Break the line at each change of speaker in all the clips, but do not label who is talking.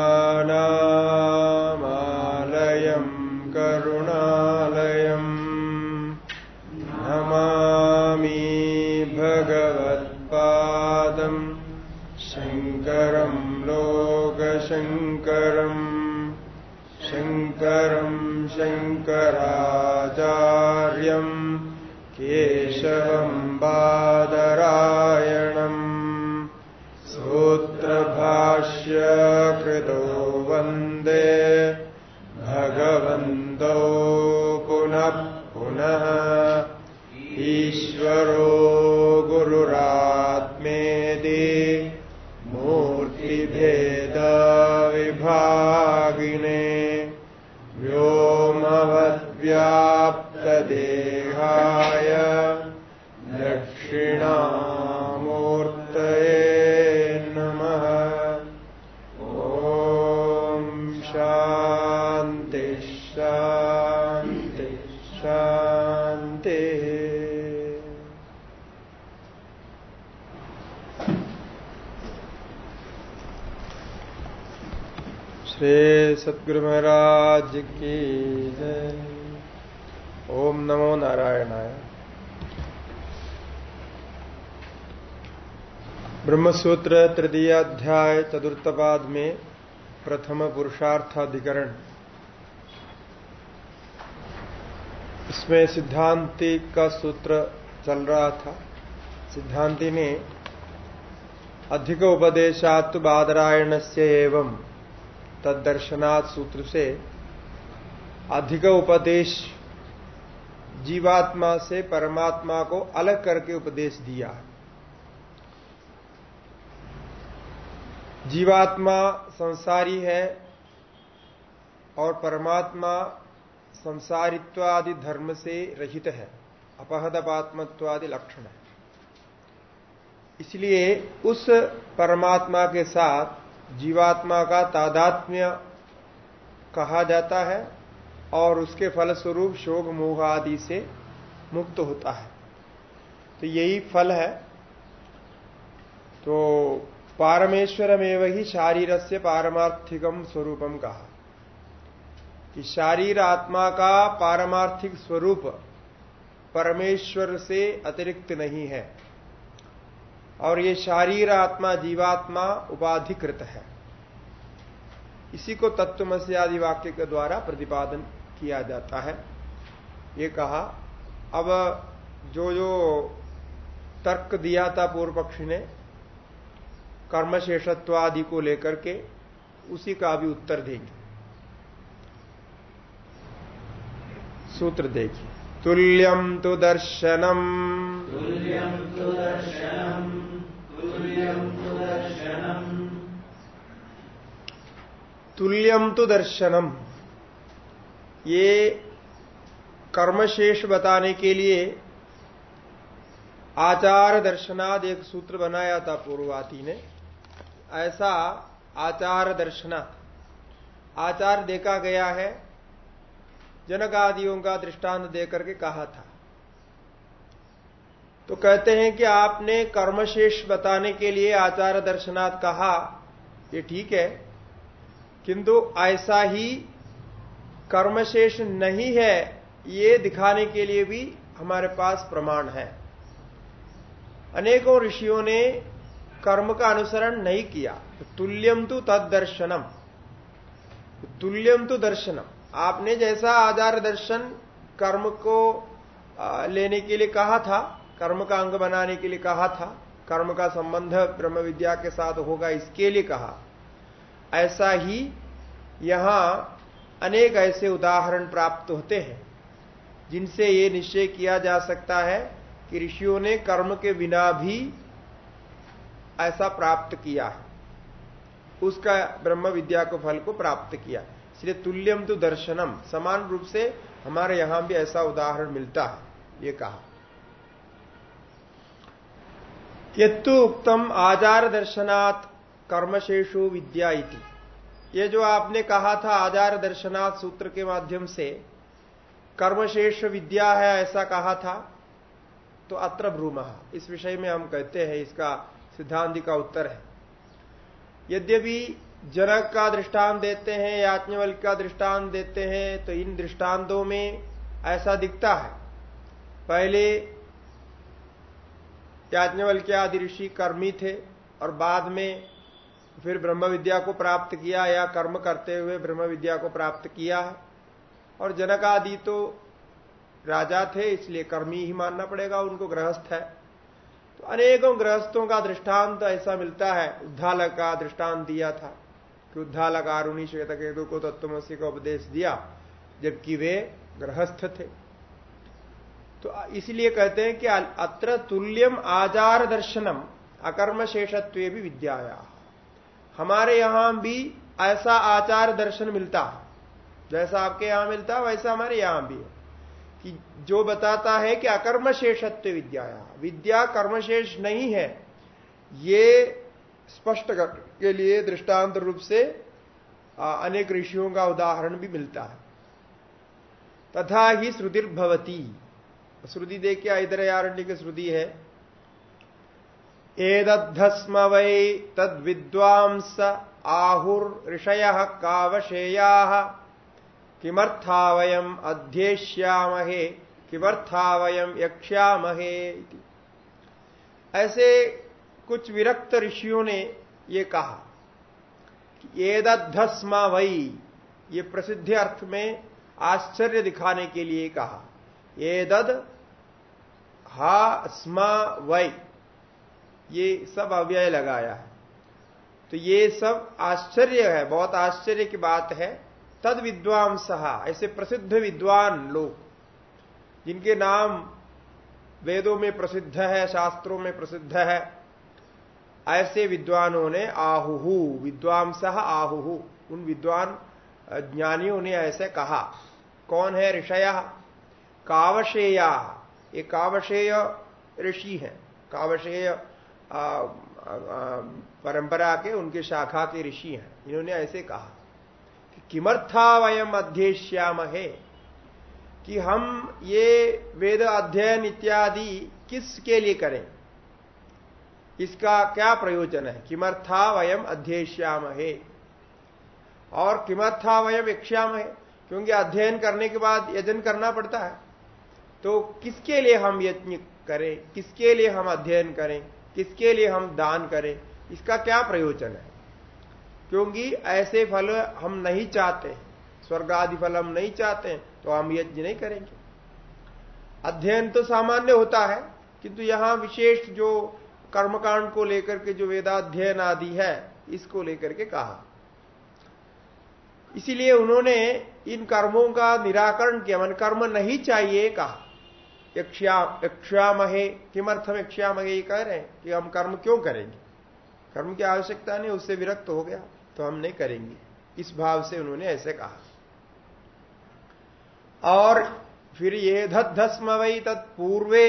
श्रुतिस्मृतिपुराणानामालयम् ब्रह्मसूत्र तृतीय अध्याय चतुर्थपाद में प्रथम पुरुषार्थ अधिकरण इसमें सिद्धांति का सूत्र चल रहा था। सिद्धांति ने अधिक उपदेशात् बादरायण से एवं तदर्शनात् सूत्र से अधिक उपदेश जीवात्मा से परमात्मा को अलग करके उपदेश दिया जीवात्मा संसारी है और परमात्मा संसारित्वादि धर्म से रहित है। अपहदपात्मत्वादि लक्षण है। इसलिए उस परमात्मा के साथ जीवात्मा का तादात्म्य कहा जाता है और उसके फलस्वरूप शोक मोह आदि से मुक्त होता है। तो यही फल है। तो पारमेश्वरमेव ही शारीर से पारमार्थिकम स्वरूपम कहा। कि शारीर आत्मा का पारमार्थिक स्वरूप परमेश्वर से अतिरिक्त नहीं है और ये शारीर आत्मा जीवात्मा उपाधिकृत है। इसी को तत्वमसी आदि वाक्य के द्वारा प्रतिपादन किया जाता है। ये कहा, अब जो जो तर्क दिया था पूर्व पक्षी ने कर्मशेषत्व आदि को लेकर के उसी का भी उत्तर देंगे। सूत्र देखिए। तुल्यम तो दर्शनम।
तुल्यम तु दर्शनम। तुल्यम तु दर्शनम।
तो दर्शनम। ये कर्मशेष बताने के लिए आचार दर्शनाद एक सूत्र बनाया था पूर्वाती ने। ऐसा आचार दर्शना। आचार देखा गया है जनक आदियों का दृष्टांत देकर के कहा था। तो कहते हैं कि आपने कर्मशेष बताने के लिए आचार दर्शनाथ कहा, ये ठीक है, किंतु ऐसा ही कर्मशेष नहीं है, ये दिखाने के लिए भी हमारे पास प्रमाण है। अनेकों ऋषियों ने कर्म का अनुसरण नहीं किया तो तुल्यम तो तद दर्शनम तुल्यम तो दर्शनम। आपने जैसा आधार दर्शन कर्म को लेने के लिए कहा था, कर्म का अंग बनाने के लिए कहा था, कर्म का संबंध ब्रह्म विद्या के साथ होगा इसके लिए कहा। ऐसा ही यहाँ अनेक ऐसे उदाहरण प्राप्त होते हैं, जिनसे ये निश्चय किया जा सकता है कि ऋषियों ने कर्म के बिना भी ऐसा प्राप्त किया। उसका ब्रह्म विद्या को फल को प्राप्त किया। इसलिए तुल्यम तो दर्शनम। समान रूप से हमारे यहाँ भी ऐसा उदाहरण मिलता है, ये कहा। यत्तु उत्तम आचार दर्शनात् कर्मशेषु विद्या इति। ये जो आपने कहा था आचार दर्शनाथ सूत्र के माध्यम से, कर्मशेष विद्या है ऐसा कहा था तो अत्र भ्रूम इस विषय में हम कहते हैं, इसका सिद्धांत का उत्तर है। यद्यपि जनक का दृष्टांत देते हैं याज्ञवल का दृष्टांत देते हैं तो इन दृष्टांतों में ऐसा दिखता है। पहले याज्ञवल के आदि ऋषि कर्मी थे और बाद में फिर ब्रह्म विद्या को प्राप्त किया या कर्म करते हुए ब्रह्म विद्या को प्राप्त किया और जनक आदि तो राजा थे, इसलिए कर्मी ही मानना पड़ेगा, उनको गृहस्थ है। तो अनेकों गृहस्थों का दृष्टांत ऐसा मिलता है। उद्धालक का दृष्टांत दिया था कि उद्धालक आरुणी श्वेत केतु को तत्वमसी का उपदेश दिया, जबकि वे गृहस्थ थे। तो इसलिए कहते हैं कि अत्र तुल्यम आचार दर्शनम अकर्म शेषत्व भी विद्याया। हमारे यहाँ भी ऐसा आचार दर्शन मिलता जैसा आपके यहाँ मिलता वैसा हमारे यहाँ भी है। कि जो बताता है कि अकर्म शेषत्व विद्याया। विद्या कर्मशेष नहीं है। ये स्पष्ट के लिए दृष्टांत रूप से अनेक ऋषियों का उदाहरण भी मिलता है। तथा ही श्रुतिर्भवती। श्रुति देखिए इधर आरण्य की श्रुति है? एदस्म वै तद विद्वांस आहुर ऋषय कावशेया। किमर्था वयम अध्येष्यामहे? किमर्था वयम यक्ष्यामहे ऐसे कुछ विरक्त ऋषियों ने ये कहा कि एदध्स्म वई ये प्रसिद्धि अर्थ में आश्चर्य दिखाने के लिए कहा। एदद हा स्म वै, ये सब अव्यय लगाया है। तो ये सब आश्चर्य है, बहुत आश्चर्य की बात है। तद विद्वान सहा ऐसे प्रसिद्ध विद्वान लोग, जिनके नाम वेदों में प्रसिद्ध है, शास्त्रों में प्रसिद्ध है। ऐसे विद्वानों ने आहुहु, विद्वांस आहुहु। उन विद्वान ज्ञानियों ने ऐसे कहा, कौन है ऋषय? कावशेया। ये कावशेय ऋषि हैं। कावशेय परंपरा के उनके शाखा के ऋषि हैं। इन्होंने ऐसे कहा कि किमर्था वयम अध्येश्याम है कि हम ये वेद अध्ययन इत्यादि किसके लिए करें? इसका क्या प्रयोजन है? किमर्था वयम अध्ययश्याम है और किमर्था वयम यक्ष्याम है क्योंकि अध्ययन करने के बाद यजन करना पड़ता है। तो किसके लिए हम यज्ञ करें? किसके लिए हम अध्ययन करें? किसके लिए हम दान करें? इसका क्या प्रयोजन है? क्योंकि ऐसे फल हम नहीं चाहते। स्वर्ग आदि फल हम नहीं चाहते तो हम यज्ञ नहीं करेंगे। अध्ययन तो सामान्य होता है, किंतु यहाँ विशेष जो कर्मकांड को लेकर के जो वेदाध्ययन आदि है, इसको लेकर के कहा। इसीलिए उन्होंने इन कर्मों का निराकरण किया, मन कर्म नहीं चाहिए कहा। यक्षामहे किमर्थम यक्षामहे ये कह रहे हैं कि हम कर्म क्यों करेंगे? कर्म की आवश्यकता नहीं, उससे विरक्त हो गया तो हम नहीं करेंगे। इस भाव से उन्होंने ऐसे कहा। और फिर ये धस्म वही तत्पूर्वे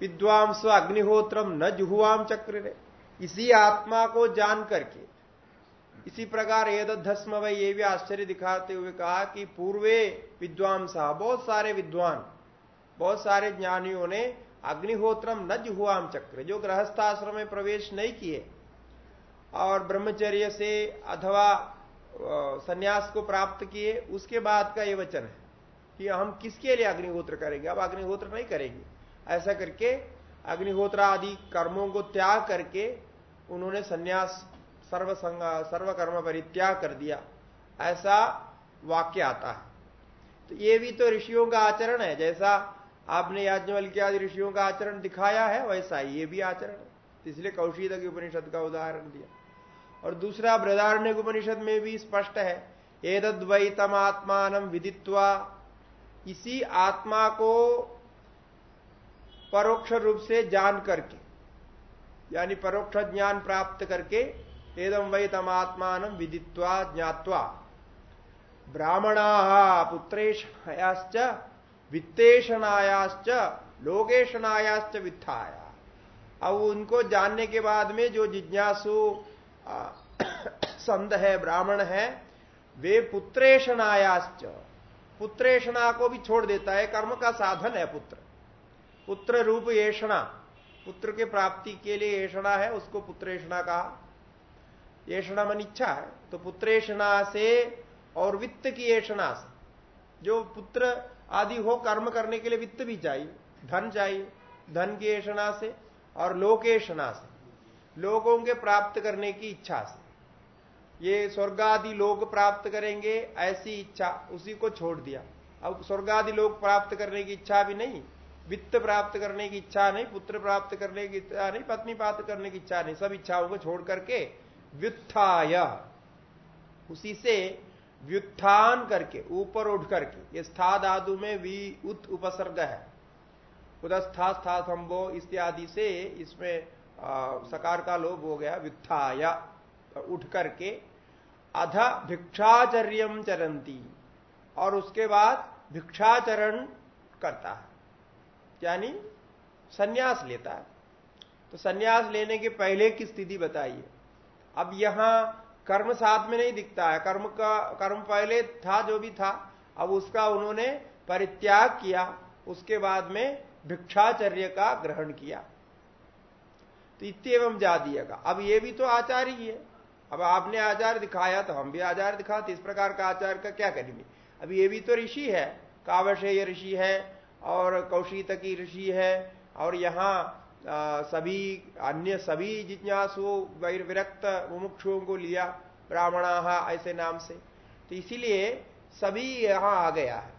विद्वांस अग्निहोत्रम न जुहुआम चक्र इसी आत्मा को जान करके, इसी प्रकार ये धस्म वही ये भी आश्चर्य दिखाते हुए कहा कि पूर्वे विद्वांसा बहुत सारे विद्वान, बहुत सारे ज्ञानियों ने अग्निहोत्रम न जुहुआम चक्र, जो गृहस्थाश्रम में प्रवेश नहीं किए और ब्रह्मचर्य से अथवा संन्यास को प्राप्त किए, उसके बाद का ये वचन है। कि हम किसके लिए अग्निहोत्र करेंगे? अब अग्निहोत्र नहीं करेंगे। ऐसा करके अग्निहोत्र आदि कर्मों को त्याग करके उन्होंने सन्यास सर्व सर्व कर्म परित्याग कर दिया। ऐसा वाक्य आता है। तो ये भी तो ऋषियों का आचरण है। जैसा आपने याज्ञवल के आदि ऋषियों का आचरण दिखाया है, वैसा ये भी आचरण है। इसलिए कौशीद की उपनिषद का उदाहरण दिया। और दूसरा बृदारण्य उपनिषद में भी स्पष्ट है। एदद्वैतम आत्मान विदित्वा इसी आत्मा को परोक्ष रूप से जान करके, यानी परोक्ष ज्ञान प्राप्त करके एदम वै तमात्मान विदित्वा ज्ञावा ब्राह्मणा पुत्रेशनायाश्च वित्तेषणायाश्च लोकेशनायाश्च वित्थाया। अब उनको जानने के बाद में जो जिज्ञासु संत है, ब्राह्मण है, वे पुत्रेशनायाश्च पुत्रेषणा को भी छोड़ देता है, कर्म का साधन है पुत्र। पुत्र रूप येषणा, पुत्र के प्राप्ति के लिए येषणा है, उसको पुत्रेषणा कहा। येषणा मन इच्छा है तो पुत्रेषणा से और वित्त की येषणा से। जो पुत्र आदि हो, कर्म करने के लिए वित्त भी चाहिए, धन चाहिए, धन की येषणा से और लोकेशना से। लोगों के प्राप्त करने की इच्छा से। ये स्वर्ग आदि लोग प्राप्त करेंगे ऐसी इच्छा उसी को छोड़ दिया। अब स्वर्ग आदि लोग प्राप्त करने की इच्छा भी नहीं वित्त प्राप्त करने की इच्छा नहीं पुत्र प्राप्त करने की इच्छा नहीं पत्नी प्राप्त करने की इच्छा नहीं सब इच्छाओं को छोड़ करके व्युत्थाय। उसी से व्युत्थान करके ऊपर उठ करके ये स्था धादु में वी उत उपसर्ग है। उदस्था स्था संभो इत्यादि से इसमें आ, सकार का लोभ हो गया व्युत्थाय। उठ करके अध भिक्षाचर्यम चरंती और उसके बाद भिक्षाचरण करता है। यानी सन्यास लेता है। तो सन्यास लेने के पहले की स्थिति बताइए। अब यहाँ कर्म साथ में नहीं दिखता है। कर्म का, कर्म पहले था, जो भी था, अब उसका उन्होंने परित्याग किया। उसके बाद में भिक्षाचर्य का ग्रहण किया। तो इतम जा दिएगा। अब ये भी तो आचार्य है। अब आपने आचार दिखाया तो हम भी आचार दिखाते, इस प्रकार का आचार का क्या करेंगे? अब ये भी तो ऋषि है, कावशेय ऋषि है और कौशित की ऋषि है और यहाँ सभी अन्य सभी जिज्ञासु विरक्त मुमुक्षुओं को लिया ब्राह्मणा ऐसे नाम से। तो इसीलिए सभी यहाँ आ गया है।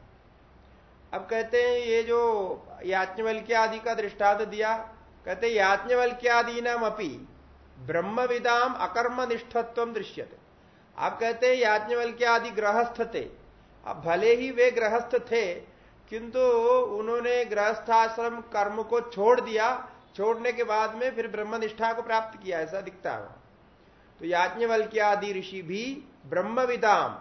अब कहते हैं ये जो याज्ञवल्क्य आदि का दृष्टांत दिया, कहते याज्ञवल्क्यादि नाम अपी ब्रह्म विदाम अकर्म निष्ठत्व दृश्यते। आप कहते हैं याज्ञवल्क्य आदि गृहस्थ थे अब भले ही वे गृहस्थ थे, किंतु उन्होंने गृहस्थाश्रम कर्म को छोड़ दिया। छोड़ने के बाद में फिर ब्रह्म निष्ठा को प्राप्त किया, ऐसा दिखता है। तो याज्ञवल्क्य आदि ऋषि भी ब्रह्मविदाम,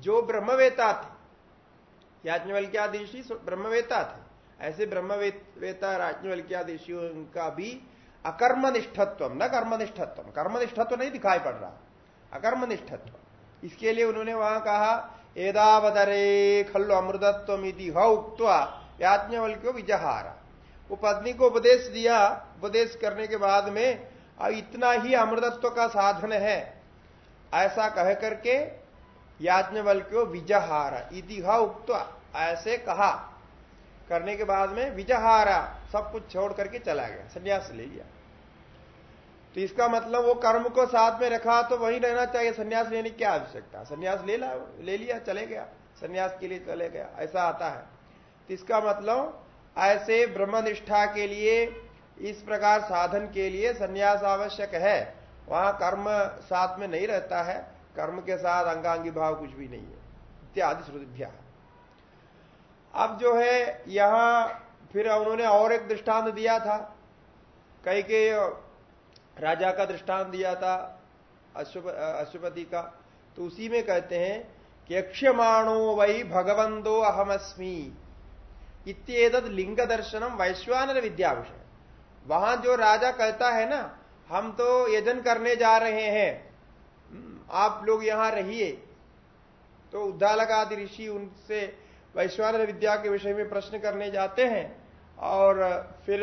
जो ब्रह्मवेता थे। याज्ञवल्क्य आदि ऋषि ब्रह्मवेता थे। ऐसे ब्रह्मवेता याज्ञवल्क्य आदि ऋषियों का भी अकर्मनिष्ठत्व न कर्मनिष्ठत्व कर्मनिष्ठत्व नहीं दिखाई पड़ रहा। अकर्मनिष्ठत्व। इसके लिए उन्होंने वहाँ कहा, एदावदरे खल्लो अमृतत्व ह उक्वा याज्ञवल्क्यो विजहारा। वो पत्नी को उपदेश दिया। उपदेश करने के बाद में अब इतना ही अमृतत्व का साधन है। ऐसा कह करके याज्ञवल्क्यो विजहारा इतिहा उक्त ऐसे कहा। करने के बाद में, विजहारा। सब कुछ छोड़ करके चला गया, संन्यास ले लिया। तो इसका मतलब वो कर्म को साथ में रखा तो वही रहना चाहिए, संन्यास लेने की आवश्यकता? संन्यास ले ला, ले लिया, चले गया, संन्यास के लिए चले गया, ऐसा आता है। तो इसका मतलब ऐसे ब्रह्मनिष्ठा के लिए, इस प्रकार साधन के लिए संन्यास आवश्यक है। वहाँ कर्म साथ में नहीं रहता है, कर्म के साथ अंगांगी भाव कुछ भी नहीं है। इत्यादि श्रुतिभ्या अब जो है, यहाँ फिर उन्होंने और एक दृष्टांत दिया था। कई के राजा का दृष्टांत दिया था अशुपति का। तो उसी में कहते हैं कि यक्षमाणो वही भगवंतो अहमस्मी। इत्येदत लिंग दर्शनम वैश्वानर विद्या विषय वहाँ जो राजा कहता है ना हम तो यजन करने जा रहे हैं। हम्म, आप लोग यहाँ रहिए। तो उद्दालक आदि ऋषि उनसे वैश्वानर विद्या के विषय में प्रश्न करने जाते हैं। और फिर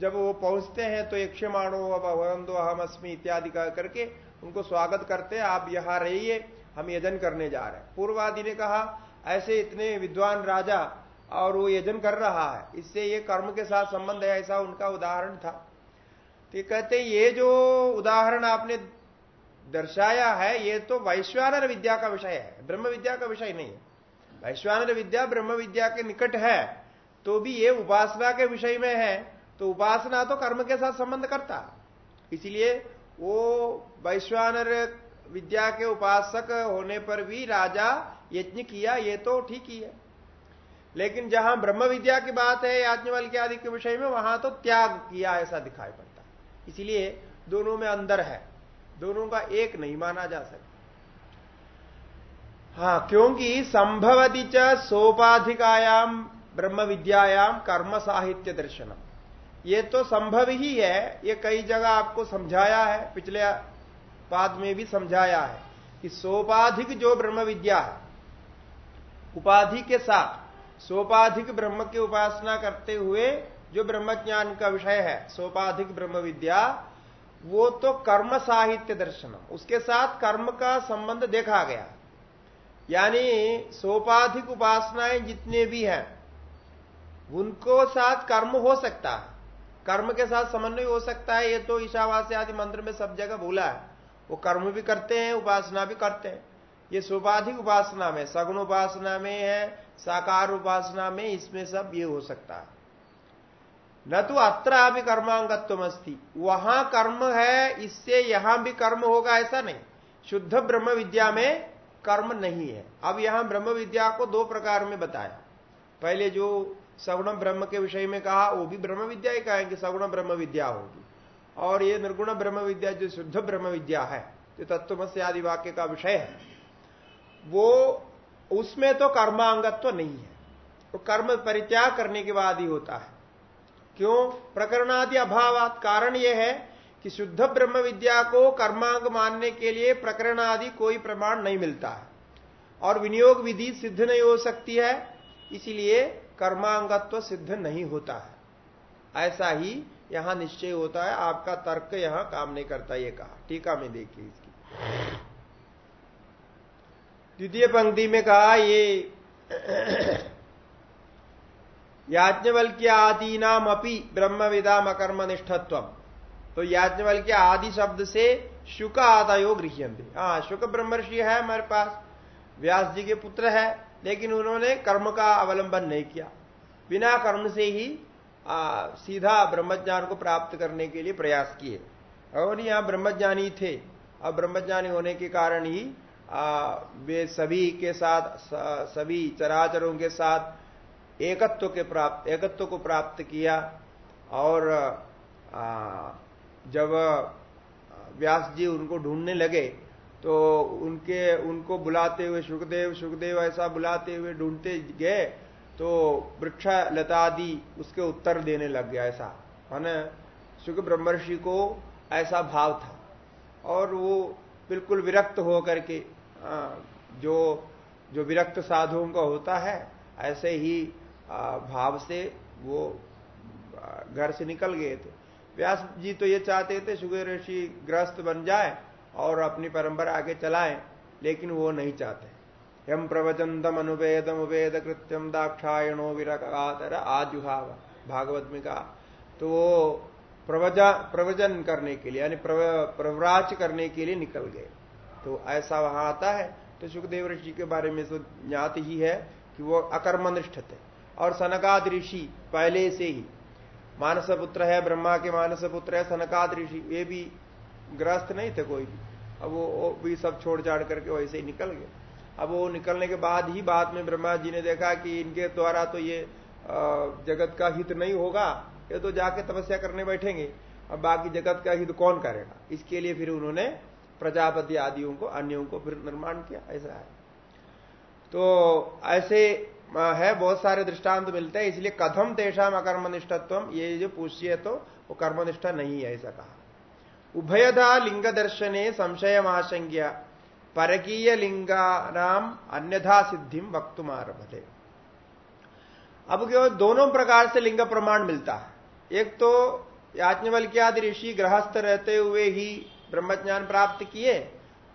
जब वो पहुँचते हैं तो एक यक्षमाणो भगवंदो हम अस्मी इत्यादि का करके उनको स्वागत करते हैं, आप यहाँ रहिए, हम यजन करने जा रहे हैं। पूर्वादि ने कहा, ऐसे इतने विद्वान राजा और वो यजन कर रहा है, इससे ये कर्म के साथ संबंध है, ऐसा उनका उदाहरण था। तो कहते ये जो उदाहरण आपने दर्शाया है, ये तो वैश्वानर विद्या का विषय है, ब्रह्म विद्या का विषय नहीं है। वैश्वानर विद्या ब्रह्म विद्या के निकट है तो भी ये उपासना के विषय में है तो उपासना तो कर्म के साथ संबंध करता। इसलिए वो वैश्वानर विद्या के उपासक होने पर भी राजा यज्ञ किया, ये तो ठीक ही है। लेकिन जहाँ ब्रह्म विद्या की बात है, याज्ञवल के आदि के विषय में, वहाँ तो त्याग किया ऐसा दिखाई पड़ता। इसलिए दोनों में अंदर है। दोनों का एक नहीं माना जा सकता। हाँ क्योंकि संभवती च सोपाधिकायाम ब्रह्म विद्यायाम कर्म साहित्य दर्शनम। ये तो संभव ही है, ये कई जगह आपको समझाया है, पिछले पाद में भी समझाया है कि सोपाधिक जो ब्रह्म विद्या है, उपाधि के साथ, सोपाधिक ब्रह्म की उपासना करते हुए जो ब्रह्म ज्ञान का विषय है, सोपाधिक ब्रह्म विद्या वो तो कर्म साहित्य दर्शन उसके साथ कर्म का संबंध देखा गया। यानी सोपाधिक उपासनाएँ जितने भी हैं उनको साथ कर्म हो सकता है। कर्म के साथ समन्वय हो सकता है, ये तो ईशावास्य आदि मंत्र में सब जगह बोला है। वो कर्म भी करते हैं, उपासना भी करते हैं। ये सोपाधिक उपासना में, सगुण उपासना में है, साकार उपासना में इसमें सब ये हो सकता है। न तो अत्र अभी कर्मांगत्व अस्ती वहाँ कर्म है, इससे यहाँ भी कर्म होगा, ऐसा नहीं। शुद्ध ब्रह्म विद्या में कर्म नहीं है। अब यहाँ ब्रह्म विद्या को दो प्रकार में बताया। पहले जो सगुण ब्रह्म के विषय में कहा, वो भी ब्रह्म विद्या ही कहेंगे, सगुण ब्रह्म विद्या होगी। और ये निर्गुण ब्रह्म विद्या, जो शुद्ध ब्रह्म विद्या है, जो तत्वमस्य आदि वाक्य का विषय है, वो उसमें तो कर्मांगत्व तो नहीं है। वो तो कर्म परित्याग करने के बाद ही होता है। क्यों? प्रकरणादि अभावात कारण यह है कि शुद्ध ब्रह्म विद्या को कर्मांग मानने के लिए प्रकरण आदि कोई प्रमाण नहीं मिलता है। और विनियोग विधि सिद्ध नहीं हो सकती है, इसलिए कर्मांगत्व सिद्ध नहीं होता है। ऐसा ही यहाँ निश्चय होता है, आपका तर्क यहाँ काम नहीं करता, ये कहा। टीका में देखिए इसकी। द्वितीय पंक्ति में कहा, ये याज्ञवल्क्य आदि नाम अपी ब्रह्म विदाम अकर्म निष्ठत्व तो याज्ञवल्क्य आदि शब्द से शुक आदयो गृह्यंते हाँ शुक ब्रह्मर्षि है हमारे पास, व्यास जी के पुत्र है लेकिन उन्होंने कर्म का अवलंबन नहीं किया। बिना कर्म से ही आ, सीधा ब्रह्मज्ञान को प्राप्त करने के लिए प्रयास किए। और यहाँ ब्रह्मज्ञानी थे। अब ब्रह्मज्ञानी होने के कारण ही आ, वे सभी के साथ सभी चराचरों के साथ एकत्व के प्राप्त एकत्व को प्राप्त किया। और आ, जब व्यास जी उनको ढूँढने लगे तो उनके, उनको बुलाते हुए सुखदेव सुखदेव ऐसा बुलाते हुए ढूंढते गए तो वृक्ष लता लतादि उसके उत्तर देने लग गया ऐसा। है माने सुख ब्रह्मर्षि को ऐसा भाव था। और वो बिल्कुल विरक्त होकर के जो जो विरक्त साधुओं का होता है, ऐसे ही भाव से वो घर से निकल गए थे। व्यास जी तो ये चाहते थे सुगेर ऋषि ग्रस्त बन जाए और अपनी परंपरा आगे चलाए, लेकिन वो नहीं चाहते। यम प्रवचनतम अनुवेदम उवेद कृत्यम दाक्षायणो विरकातर आजुहाव, भागवत में कहा। तो वो प्रवचन करने के लिए, यानी प्रवराच करने के लिए निकल गए। तो ऐसा वहाँ आता है तो सुखदेव ऋषि के बारे में तो ज्ञात ही है कि वो अकर्मनिष्ठ थे। और सनकाद ऋषि पहले से ही मानस पुत्र है, ब्रह्मा के मानस पुत्र है, सनकाद ऋषि, ये भी ग्रस्त नहीं थे कोई। भी अब वो, भी सब छोड़ छाड़ करके वैसे ही निकल गए। अब वो निकलने के बाद ही बाद में ब्रह्मा जी ने देखा कि इनके द्वारा तो ये जगत का हित नहीं होगा ये तो जाके तपस्या करने बैठेंगे। अब बाकी जगत का हित कौन करेगा? इसके लिए फिर उन्होंने प्रजापति आदियों को अन्यों को फिर निर्माण किया ऐसा है। तो ऐसे है बहुत सारे दृष्टांत मिलते हैं इसलिए कथम तेषाम अकर्मनिष्ठत्व ये जो पूछिए तो वो कर्मनिष्ठा नहीं है ऐसा कहा। उभयधा लिंग दर्शने संशय आशंक्या परकीय लिंगानाम अन्यथा सिद्धि वक्तुमारभते। अब क्यों दोनों प्रकार से लिंग प्रमाण मिलता है? एक तो याज्ञवल्क्यादि ऋषि गृहस्थ रहते हुए ही ब्रह्मज्ञान प्राप्त किए,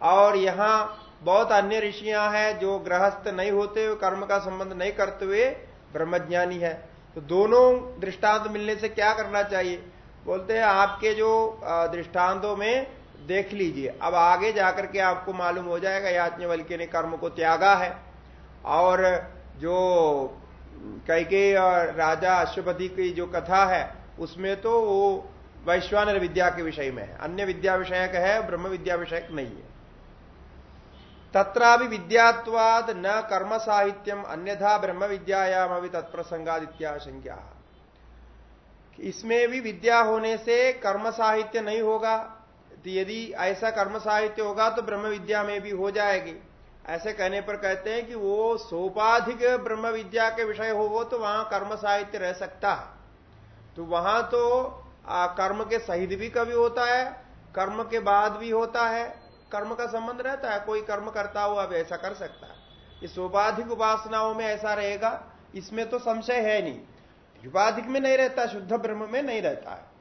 और यहाँ बहुत अन्य ऋषियाँ हैं जो गृहस्थ नहीं होते हुए कर्म का संबंध नहीं करते हुए ब्रह्मज्ञानी है। तो दोनों दृष्टांत मिलने से क्या करना चाहिए? बोलते हैं, आपके जो दृष्टांतों में देख लीजिए। अब आगे जाकर के आपको मालूम हो जाएगा, याज्ञवल्क्य ने कर्म को त्यागा है। और जो कैके और राजा अश्वपति की जो कथा है, उसमें तो वो वैश्वानर विद्या के विषय में है। अन्य विद्या विषयक है, ब्रह्म विद्या विषयक नहीं है। भी विद्यात्वाद न कर्म साहित्यम, अन्यथा ब्रह्म विद्यायाम अभी तत्प्रसंगादित्याशंका इसमें भी विद्या होने से कर्म साहित्य नहीं होगा। तो यदि ऐसा कर्म साहित्य होगा तो ब्रह्म विद्या में भी हो जाएगी। ऐसे कहने पर कहते हैं कि वो सोपाधिक ब्रह्म विद्या के विषय हो वो तो वहाँ कर्म साहित्य रह सकता है। तो वहाँ तो आ, कर्म के सहित भी कभी होता है कर्म के बाद भी होता है कर्म का संबंध रहता है कोई कर्म करता हुआ अब ऐसा कर सकता है। इस उपाधिक उपासनाओं में ऐसा रहेगा इसमें तो संशय है नहीं। उपाधिक में नहीं रहता, शुद्ध ब्रह्म में नहीं रहता है।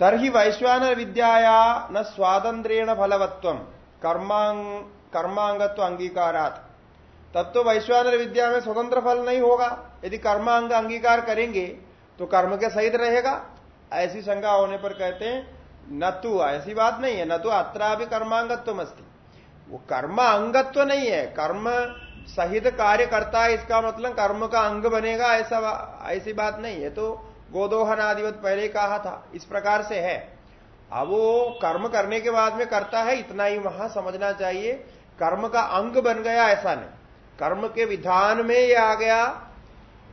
तरही वैश्वान विद्याया न स्वातंत्रेण फलवत्व। कर्मांग, कर्मांगत्व अंगीकारात। तब तो वैश्वानर विद्या में स्वतंत्र फल नहीं होगा। यदि कर्मांग अंगीकार करेंगे तो कर्म के सहित रहेगा। ऐसी शंका होने पर कहते हैं, न तो ऐसी बात नहीं है, न तो अत्रा भी कर्मांगत्व मस्ती वो कर्म अंगत्व नहीं है। कर्म सहित कार्य करता है, इसका मतलब कर्म का अंग बनेगा, ऐसा ऐसी बात नहीं है। तो गोदोहन आदिवत पहले कहा था, इस प्रकार से है। अब वो कर्म करने के बाद में करता है, इतना ही वहाँ समझना चाहिए, कर्म का अंग बन गया, ऐसा नहीं। कर्म के विधान में ये आ गया,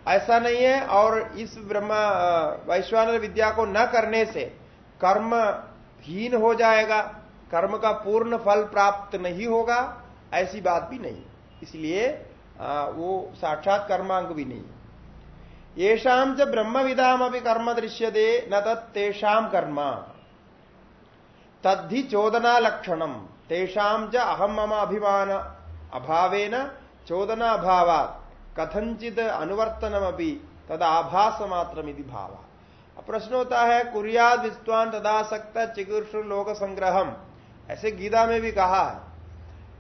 ऐसा नहीं है, और इस ब्रह्म, वैश्वानर विद्या को न करने से कर्म हीन हो जाएगा, कर्म का पूर्ण फल प्राप्त नहीं होगा, ऐसी बात भी नहीं। इसलिए वो साक्षात कर्मांग भी नहीं है। येषाम च ब्रह्म विधाम अभी कर्म दृश्य दे न तेषाम कर्म। तद्धि चोदना लक्षणम तेषाम च अहम मम अभिमान। अभावेन चोदना अभावात कथंचित अभी तद आभास मात्र भाव प्रश्न होता है, कुरियाद विस्वान तदासक्त चिकित्सु लोक संग्रहम ऐसे गीता में भी कहा है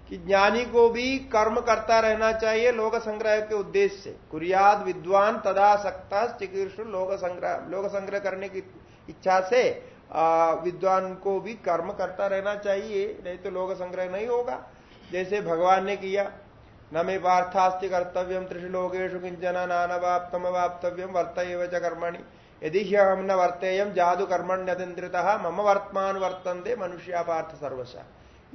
कि ज्ञानी को भी कर्म करता रहना चाहिए लोक संग्रह के उद्देश्य से। कुरियाद विद्वान तदासक्त चिकित्सु लोक संग्रह लोक संग्रह करने की इच्छा से विद्वान को भी कर्म करता रहना चाहिए, नहीं तो लोक संग्रह नहीं होगा। जैसे भगवान ने किया, न मे पार्थास्ति कर्तव्यम त्रिशलोकेशु किंचन नानवाप्तम वाप्तव्यम वर्त च कर्मणि। यदि हम न वर्तेयम जादू कर्मण्यतंत्रित मम वर्तमान वर्तनते मनुष्या पार्थ सर्वशा।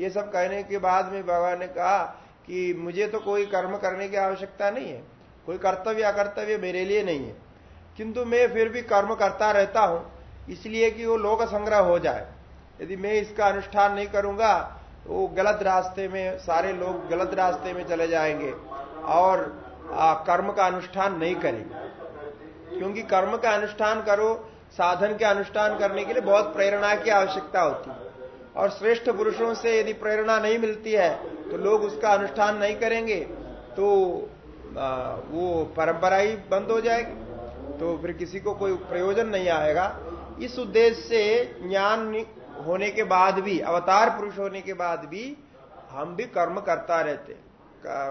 ये सब कहने के बाद में भगवान ने कहा कि मुझे तो कोई कर्म करने की आवश्यकता नहीं है। कोई कर्तव्य अकर्तव्य मेरे लिए नहीं है। किंतु मैं फिर भी कर्म करता रहता हूँ इसलिए कि वो लोक संग्रह हो जाए। यदि मैं इसका अनुष्ठान नहीं करूँगा वो गलत रास्ते में सारे लोग गलत रास्ते में चले जाएँगे और आ, कर्म का अनुष्ठान नहीं करेंगे। क्योंकि कर्म का अनुष्ठान करो साधन के अनुष्ठान करने के लिए बहुत प्रेरणा की आवश्यकता होती है। और श्रेष्ठ पुरुषों से यदि प्रेरणा नहीं मिलती है तो लोग उसका अनुष्ठान नहीं करेंगे तो वो परंपरा ही बंद हो जाएगी। तो फिर किसी को कोई प्रयोजन नहीं आएगा। इस उद्देश्य से ज्ञान होने के बाद भी, अवतार पुरुष होने के बाद भी हम भी कर्म करता रहते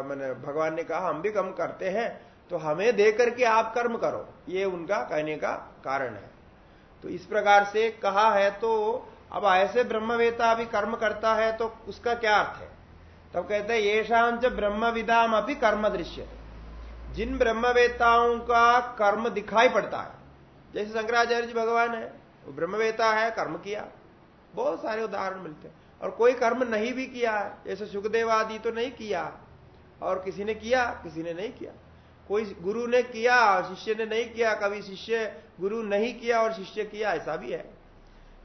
मैंने, भगवान ने कहा, हम भी कर्म करते हैं तो हमें दे करके आप कर्म करो। ये उनका कहने का कारण है। तो इस प्रकार से कहा है तो अब ऐसे ब्रह्मवेता भी कर्म करता है तो उसका क्या अर्थ है? तब कहते हैं ये शांत ब्रह्म विदाम अभी कर्म दृश्य जिन ब्रह्मवेताओं का कर्म दिखाई पड़ता है, जैसे शंकराचार्य जी भगवान है, वो ब्रह्मवेता है, कर्म किया, बहुत सारे उदाहरण मिलते हैं। और कोई कर्म नहीं भी किया है जैसे सुखदेव आदि तो नहीं किया, और किसी ने किया, किसी ने नहीं किया। कोई गुरु ने किया शिष्य ने नहीं किया, कभी शिष्य गुरु नहीं किया और शिष्य किया, ऐसा भी है।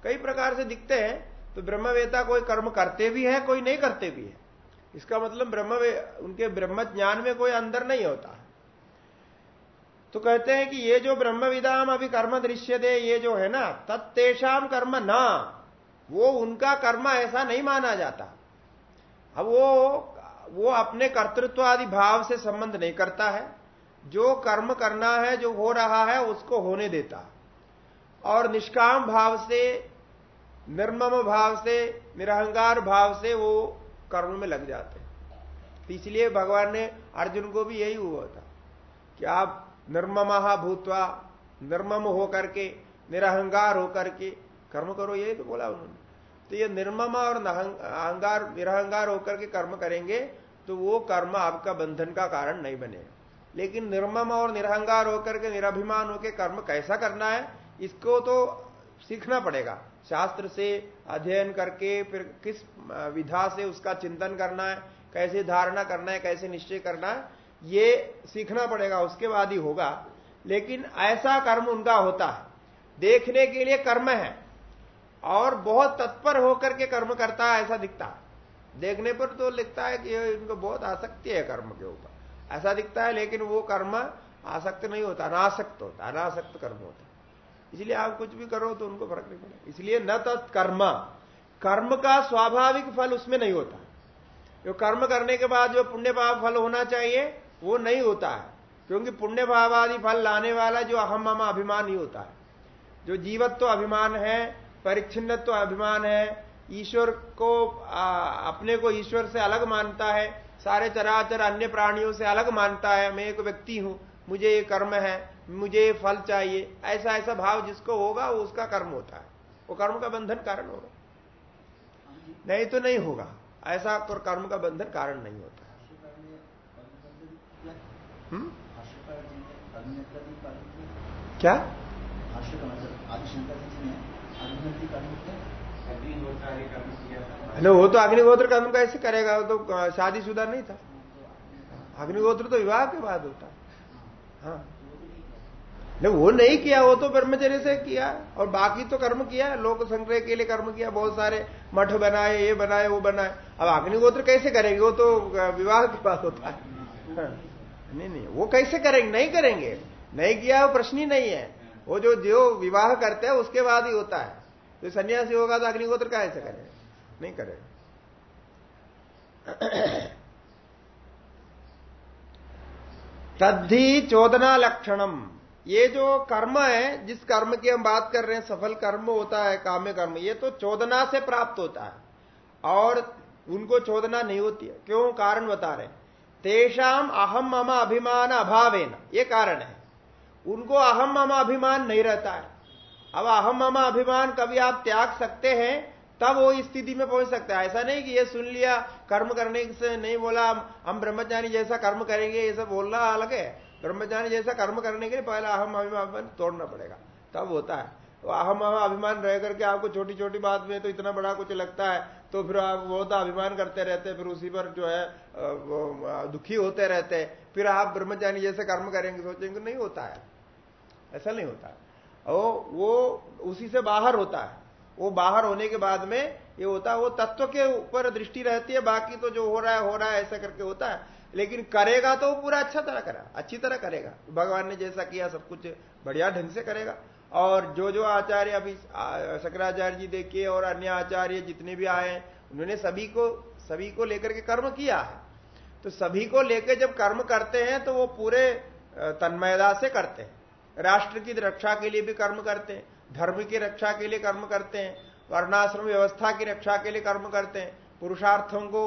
कई प्रकार से दिखते हैं तो ब्रह्मवेता कोई कर्म करते भी है, कोई नहीं करते भी है। इसका मतलब ब्रह्म उनके ब्रह्म ज्ञान में कोई अंदर नहीं होता। तो कहते हैं कि ये जो ब्रह्म विदाम अभी कर्म दृश्य दे ये जो है ना तत्तेषाम कर्म न, वो उनका कर्म ऐसा नहीं माना जाता। अब वो वो अपने कर्तृत्व आदि भाव से संबंध नहीं करता है। जो कर्म करना है, जो हो रहा है, उसको होने देता। और निष्काम भाव से निर्मम भाव से निरहंगार भाव से वो कर्म में लग जाते तो इसलिए भगवान ने अर्जुन को भी यही हुआ था कि आप निर्मम भूतवा, निर्मम होकर के निरहंगार होकर के कर्म करो, यही तो बोला उन्होंने। तो ये निर्मम और अहंगार निरहंगार होकर के कर्म करेंगे तो वो कर्म आपका बंधन का कारण नहीं बनेगा लेकिन निर्मम और निरहंगार होकर के निराभिमान होकर कर्म कैसा करना है, इसको तो सीखना पड़ेगा। शास्त्र से अध्ययन करके फिर किस विधा से उसका चिंतन करना है, कैसे धारणा करना है, कैसे निश्चय करना है, ये सीखना पड़ेगा, उसके बाद ही होगा। लेकिन ऐसा कर्म उनका होता है। देखने के लिए कर्म है। और बहुत तत्पर होकर के कर्म करता है, ऐसा दिखता है। देखने पर तो लिखता है कि इनको बहुत आसक्ति है कर्म के ऊपर। ऐसा दिखता है, लेकिन वो कर्म आसक्त नहीं होता, अनासक्त होता अनासक्त कर्म होता इसलिए आप कुछ भी करो तो उनको फ़र्क नहीं पड़ेगा इसलिए न तत्कर्म कर्म। का स्वाभाविक फल उसमें नहीं होता। जो कर्म करने के बाद जो पुण्य भाव फल होना चाहिए वो नहीं होता है। क्योंकि पुण्य भाव आदि फल लाने वाला जो अहम ममा अभिमान ही होता है। जो जीवत्व तो अभिमान है परिच्छिन्नत्व तो अभिमान है ईश्वर को आ, अपने को ईश्वर से अलग मानता है सारे चराचर अन्य प्राणियों से अलग मानता है मैं एक व्यक्ति हूँ मुझे ये कर्म है। मुझे फल चाहिए, ऐसा ऐसा भाव जिसको होगा, वो उसका कर्म होता है। वो कर्म का बंधन कारण होगा। नहीं तो नहीं होगा। ऐसा तो कर्म का बंधन कारण नहीं होता। हम्म? क्या? हेलो वो तो अग्निहोत्र कर्म कैसे करेगा? वो तो शादीशुदा नहीं था। अग्निहोत्र तो विवाह के बाद होता। हाँ। नहीं वो नहीं किया, वो तो ब्रह्मचर्य से किया और बाकी तो कर्म किया लोक संग्रह के लिए कर्म किया, बहुत सारे मठ बनाए, ये बनाए, वो बनाए। अब अग्निहोत्र कैसे करेंगे? वो तो विवाह के बाद होता है। हाँ। नहीं नहीं, वो कैसे करेंगे? नहीं करेंगे। नहीं किया वो प्रश्न ही नहीं है। वो जो जो विवाह करते हैं, उसके बाद ही होता है। तो सन्यासी होगा तो अग्निहोत्र का ऐसे करेगा नहीं करेगा तद्धि चोदना लक्षणम। ये जो कर्म है, जिस कर्म की हम बात कर रहे हैं, सफल कर्म होता है, काम्य कर्म, ये तो चोदना से प्राप्त होता है। और उनको चोदना नहीं होती है। क्यों? कारण बता रहे तेषाम अहम मम अभिमान अभावेन। ये कारण है। उनको अहम मम अभिमान नहीं रहता है। अब अहम मम अभिमान कभी आप त्याग सकते हैं, तब वो स्थिति में पहुँच सकता है। ऐसा नहीं कि ये सुन लिया, कर्म करने से नहीं बोला, हम ब्रह्मचारी जैसा कर्म करेंगे, ये सब बोलना अलग है। ब्रह्मचारी जैसा कर्म करने के लिए पहले अहम अभिमान तोड़ना पड़ेगा। तब होता है। तो अहम अभिमान रह करके आपको छोटी छोटी बात में तो इतना बड़ा कुछ लगता है तो फिर आप बहुत अभिमान करते रहते फिर उसी पर जो है दुखी होते रहते हैं। फिर आप ब्रह्मचारी जैसे कर्म करेंगे, सोचेंगे, नहीं होता है। ऐसा नहीं होता है। और वो उसी से बाहर होता है। वो बाहर होने के बाद में ये होता है, वो तत्व के ऊपर दृष्टि रहती है, बाकी तो जो हो रहा है, हो रहा है, ऐसा करके होता है। लेकिन करेगा तो पूरा अच्छा तरह करा, अच्छी तरह करेगा। भगवान ने जैसा किया, सब कुछ बढ़िया ढंग से करेगा। और जो जो आचार्य अभी शंकराचार्य जी देखिए और अन्य आचार्य जितने भी आए, उन्होंने सभी को सभी को लेकर के कर्म किया है। तो सभी को लेकर जब कर्म करते हैं तो वो पूरे तन्मयदा से करते हैं। राष्ट्र की रक्षा के लिए भी कर्म करते हैं, धर्म की रक्षा के लिए कर्म करते हैं, वर्णाश्रम व्यवस्था की रक्षा के लिए कर्म करते हैं, पुरुषार्थों को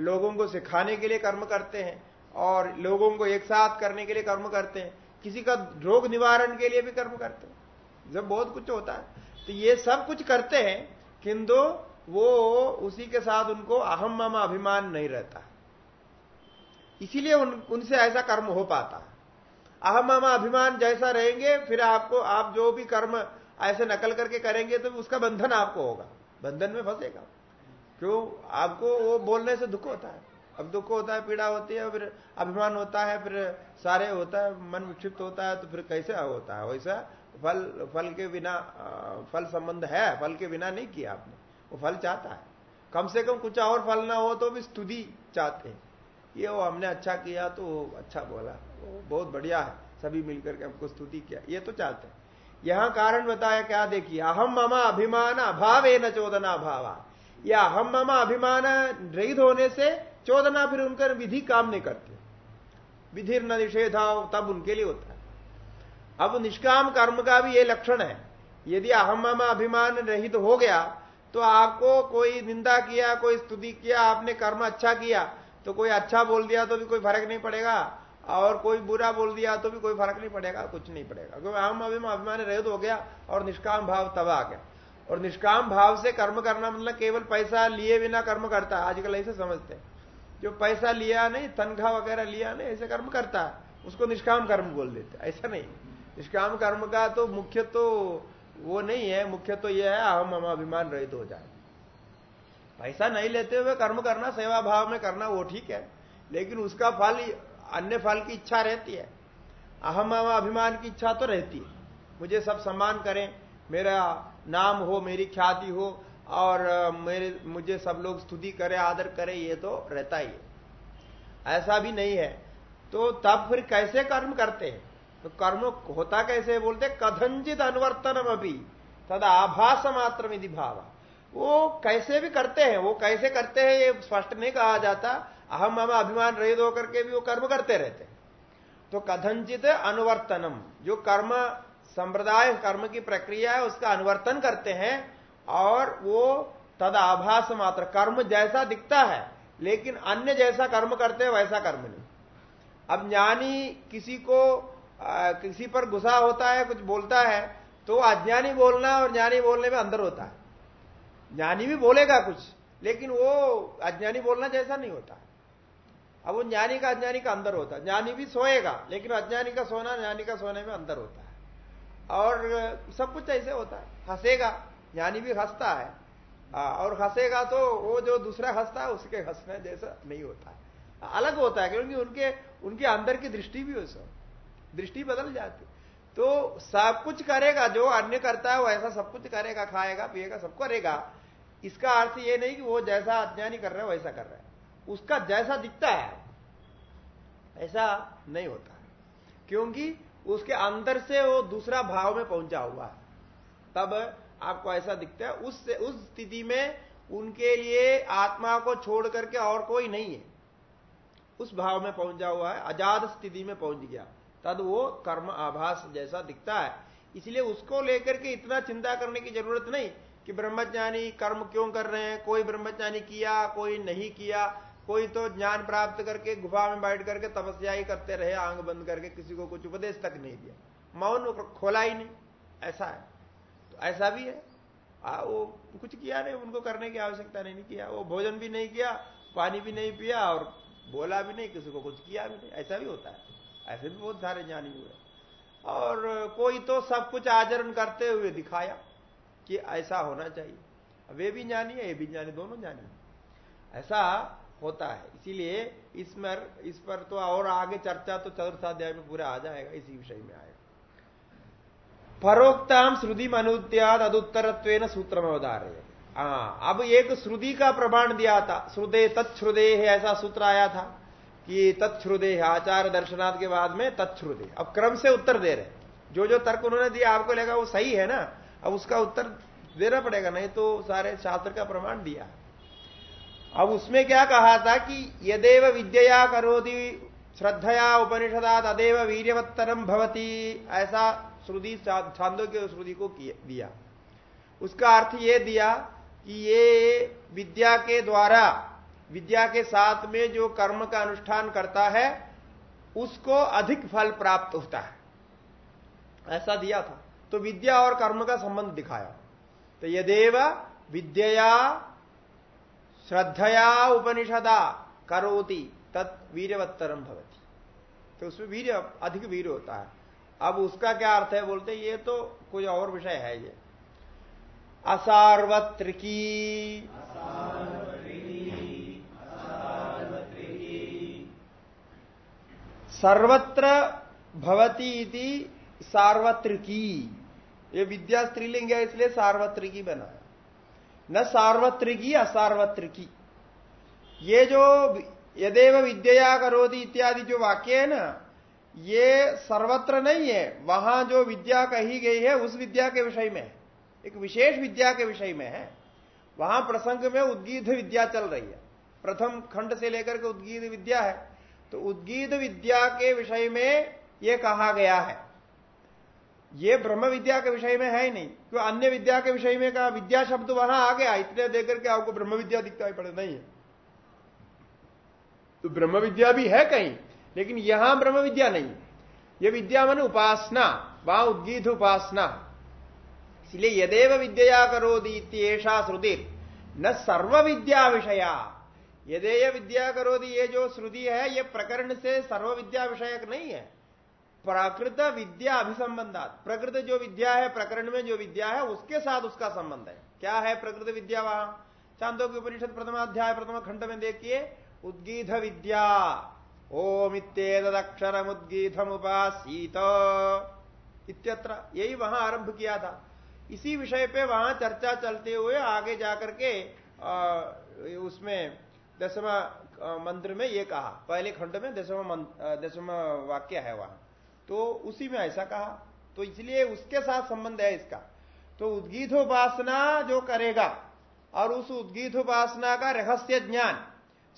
लोगों को सिखाने के लिए कर्म करते हैं और लोगों को एक साथ करने के लिए कर्म करते हैं। किसी का रोग निवारण के लिए भी कर्म करते हैं। जब बहुत कुछ होता है तो ये सब कुछ करते हैं किंतु वो उसी के साथ उनको अहम मम अभिमान नहीं रहता। इसीलिए उन, उनसे ऐसा कर्म हो पाता है। अहम मम अभिमान जैसा रहेंगे फिर आपको आप जो भी कर्म ऐसे नकल करके करेंगे तो उसका बंधन आपको होगा। बंधन में फंसेगा। क्यों? आपको वो बोलने से दुख होता है। अब दुख होता है, पीड़ा होती है, फिर अभिमान होता है, फिर सारे होता है, मन विक्षिप्त होता है तो फिर कैसे होता है? वैसा फल फल के बिना फल संबंध है। फल के बिना नहीं किया आपने। वो फल चाहता है। कम से कम कुछ और फल ना हो तो भी स्तुति चाहते हैं। ये वो हमने अच्छा किया तो अच्छा बोला। वो बहुत बढ़िया है। सभी मिलकर के हमको स्तुति किया। ये तो चाहते हैं। यहाँ कारण बताया क्या? देखिए, अहम ममा अभिमान अभाव है न चोदना अभाव या अहम ममा अभिमान रहित होने से चोदना फिर उनका विधि काम नहीं करते। विधि न निषेधा तब उनके लिए होता है। अब निष्काम कर्म का भी ये लक्षण है। यदि अहम ममा अभिमान रहित हो गया तो आपको कोई निंदा किया, कोई स्तुति किया, आपने कर्म अच्छा किया तो कोई अच्छा बोल दिया तो भी कोई फ़र्क नहीं पड़ेगा। और कोई बुरा बोल दिया तो भी कोई फ़र्क नहीं पड़ेगा, कुछ नहीं पड़ेगा। क्योंकि हम अभिमान अभिमान रहित हो गया और निष्काम भाव तब आ गया। और निष्काम भाव से कर्म करना मतलब केवल पैसा लिए बिना कर्म करता है। आजकल ऐसे समझते हैं। जो पैसा लिया नहीं, तनख्वाह वगैरह लिया नहीं, ऐसे कर्म करता उसको निष्काम कर्म बोल देते ऐसा नहीं। निष्काम कर्म का तो मुख्य तो वो नहीं है। मुख्य तो यह है हम हम अभिमान रहित हो जाए। पैसा नहीं लेते हुए कर्म करना, सेवा भाव में करना वो ठीक है। लेकिन उसका फल, अन्य फल की इच्छा रहती है। अहम अभिमान की इच्छा तो रहती है। मुझे सब सम्मान करें। मेरा नाम हो, मेरी ख्याति हो और मेरे, मुझे सब लोग स्तुति करें, आदर करें, ये तो रहता ही है। ऐसा भी नहीं है। तो तब फिर कैसे कर्म करते हैं? तो कर्म होता कैसे बोलते कथंजित अनुवर्तनम अभी तद आभास मात्र विधि भाव। वो कैसे भी करते हैं, वो कैसे करते हैं ये स्पष्ट नहीं कहा जाता। अहम हम अभिमान रहित होकर के भी वो कर्म करते रहते हैं। तो कथंजित अनुवर्तनम, जो कर्म संप्रदाय कर्म की प्रक्रिया है उसका अनुवर्तन करते हैं और वो तद आभास मात्र कर्म जैसा दिखता है लेकिन अन्य जैसा कर्म करते हैं वैसा कर्म नहीं। अब ज्ञानी किसी को आ, किसी पर गुस्सा होता है कुछ बोलता है तो अज्ञानी बोलना और ज्ञानी बोलने में अंदर होता है। ज्ञानी भी बोलेगा कुछ लेकिन वो अज्ञानी बोलना जैसा नहीं होता। अब वो ज्ञानी का अज्ञानी का अंदर होता है। ज्ञानी भी सोएगा लेकिन अज्ञानी का सोना ज्ञानी का सोने में अंदर होता है। और सब कुछ ऐसे होता है। हंसेगा ज्ञानी भी हंसता है। और हंसेगा तो वो जो दूसरा हंसता है, उसके हंसने जैसा नहीं होता है। अलग होता है, क्योंकि उनके उनके अंदर की दृष्टि भी हो। दृष्टि बदल जाती तो सब कुछ करेगा, जो अन्य करता है, वो ऐसा सब कुछ करेगा, खाएगा, पिएगा, सब करेगा। इसका अर्थ ये नहीं कि वो जैसा अज्ञानी कर रहा है, वैसा कर रहा है। उसका जैसा दिखता है, ऐसा नहीं होता क्योंकि उसके अंदर से वो दूसरा भाव में पहुँचा हुआ है। तब आपको ऐसा दिखता है उस उस स्थिति में उनके लिए आत्मा को छोड़ करके और कोई नहीं है। उस भाव में पहुँचा हुआ है आज़ाद स्थिति में पहुँच गया। तद वो कर्म आभास जैसा दिखता है। इसलिए उसको लेकर के इतना चिंता करने की ज़रूरत नहीं कि ब्रह्मज्ञानी कर्म क्यों कर रहे हैं, कोई ब्रह्मज्ञानी किया, कोई नहीं किया। कोई तो ज्ञान प्राप्त करके गुफा में बैठ करके तपस्या ही करते रहे आंग बंद करके किसी को कुछ उपदेश तक नहीं दिया। मौन खोला ही नहीं। ऐसा है। तो ऐसा भी है। आ, वो कुछ किया नहीं उनको करने की आवश्यकता नहीं, किया। वो भोजन भी नहीं किया पानी भी नहीं पिया और बोला भी नहीं किसी को कुछ किया भी नहीं। ऐसा भी होता है। ऐसे भी बहुत सारे ज्ञानी हुए और कोई तो सब कुछ आचरण करते हुए दिखाया कि ऐसा होना चाहिए। वे भी ज्ञानी है ये भी ज्ञानी दोनों ज्ञानी ऐसा होता है। इसीलिए इसमें इस पर तो और आगे चर्चा तो चतुर्थाध्याय में पूरा आ जाएगा, इसी विषय में आएगा। परोक्ताम श्रुति मनुद्याद अदुत्तरत्व सूत्र में उदार हाँ अब एक श्रुति का प्रमाण दिया था श्रुदे तत्श्रुदे ऐसा सूत्र आया था कि तत्श्रुदे है आचार दर्शनाथ के बाद में तत्श्रुदे अब क्रम से उत्तर दे रहे जो जो तर्क उन्होंने दिया, आपको लगा वो सही है ना? अब उसका उत्तर देना पड़ेगा, नहीं तो सारे शास्त्र का प्रमाण दिया। अब उसमें क्या कहा था कि यदेव विद्या करोति, श्रद्धया उपनिषदा तदेव वीरवत्तरम भवती, ऐसा श्रुति छांदो के श्रुति को दिया। उसका अर्थ ये दिया कि ये विद्या के द्वारा, विद्या के साथ में जो कर्म का अनुष्ठान करता है, उसको अधिक फल प्राप्त होता है। ऐसा दिया था। तो विद्या और कर्म का संबंध दिखाया। तो यदेव विद्या श्रद्धया उपनिषदा करोति, तत् वीरवत्तरम भवती। तो उसमें वीर अधिक वीर होता है। अब उसका क्या अर्थ है, बोलते ये तो कोई और विषय है ये। असार्वत्रिकी। सर्वत्र भवती इति सार्वत्रिकी। ये विद्या स्त्रीलिंग है, इसलिए सार्वत्रिकी बना है। न सार्वत्रिकी, असार्वत्रिकी। ये जो यदेव विद्या करोदी इत्यादि जो वाक्य है ना, ये सर्वत्र नहीं है। वहाँ जो विद्या कही गई है, उस विद्या के विषय में एक विशेष विद्या के विषय में है। वहाँ प्रसंग में उद्गीत विद्या चल रही है। प्रथम खंड से लेकर के उद्गीत विद्या है। तो उद्गीत विद्या के विषय में यह कहा गया है। ये ब्रह्म विद्या के विषय में है ही नहीं। क्यों अन्य विद्या के विषय में कहा, विद्या शब्द वहाँ आ गया, इतने देकर के आपको ब्रह्म विद्या दिखता ही पड़े, नहीं है। तो ब्रह्म विद्या भी है कहीं, लेकिन यहाँ ब्रह्म विद्या नहीं। यह विद्या मन उपासना, वहाँ उद्गीत उपासना। इसलिए यदेव विद्या करो दीत्येषा श्रुतिर न सर्व विद्या विषया। यदे विद्या करो ये जो श्रुति है, ये प्रकरण से सर्व विद्या विषयक नहीं है। प्राकृत विद्या अभिसंबंधात। प्रकृत जो विद्या है, प्रकरण में जो विद्या है, उसके साथ उसका संबंध है। क्या है प्रकृत विद्या वहाँ? चांदो के उपनिषद प्रथमाध्याय प्रथम खंड में देखिए। उद्गीत विद्या। ओम इत्येदक्षरमुद्गीतम उपासीत। इत्यत्र, यही वहाँ आरंभ किया था। इसी विषय पे वहाँ चर्चा चलते हुए आगे जाकर के उसमें दसवा मंत्र में ये कहा। पहले खंड में दसवा दसवा वाक्य है वहाँ। तो उसी में ऐसा कहा। तो इसलिए उसके साथ संबंध है इसका। तो उद्गीतोपासना जो करेगा, और उस उद्गीत उपासना का रहस्य ज्ञान,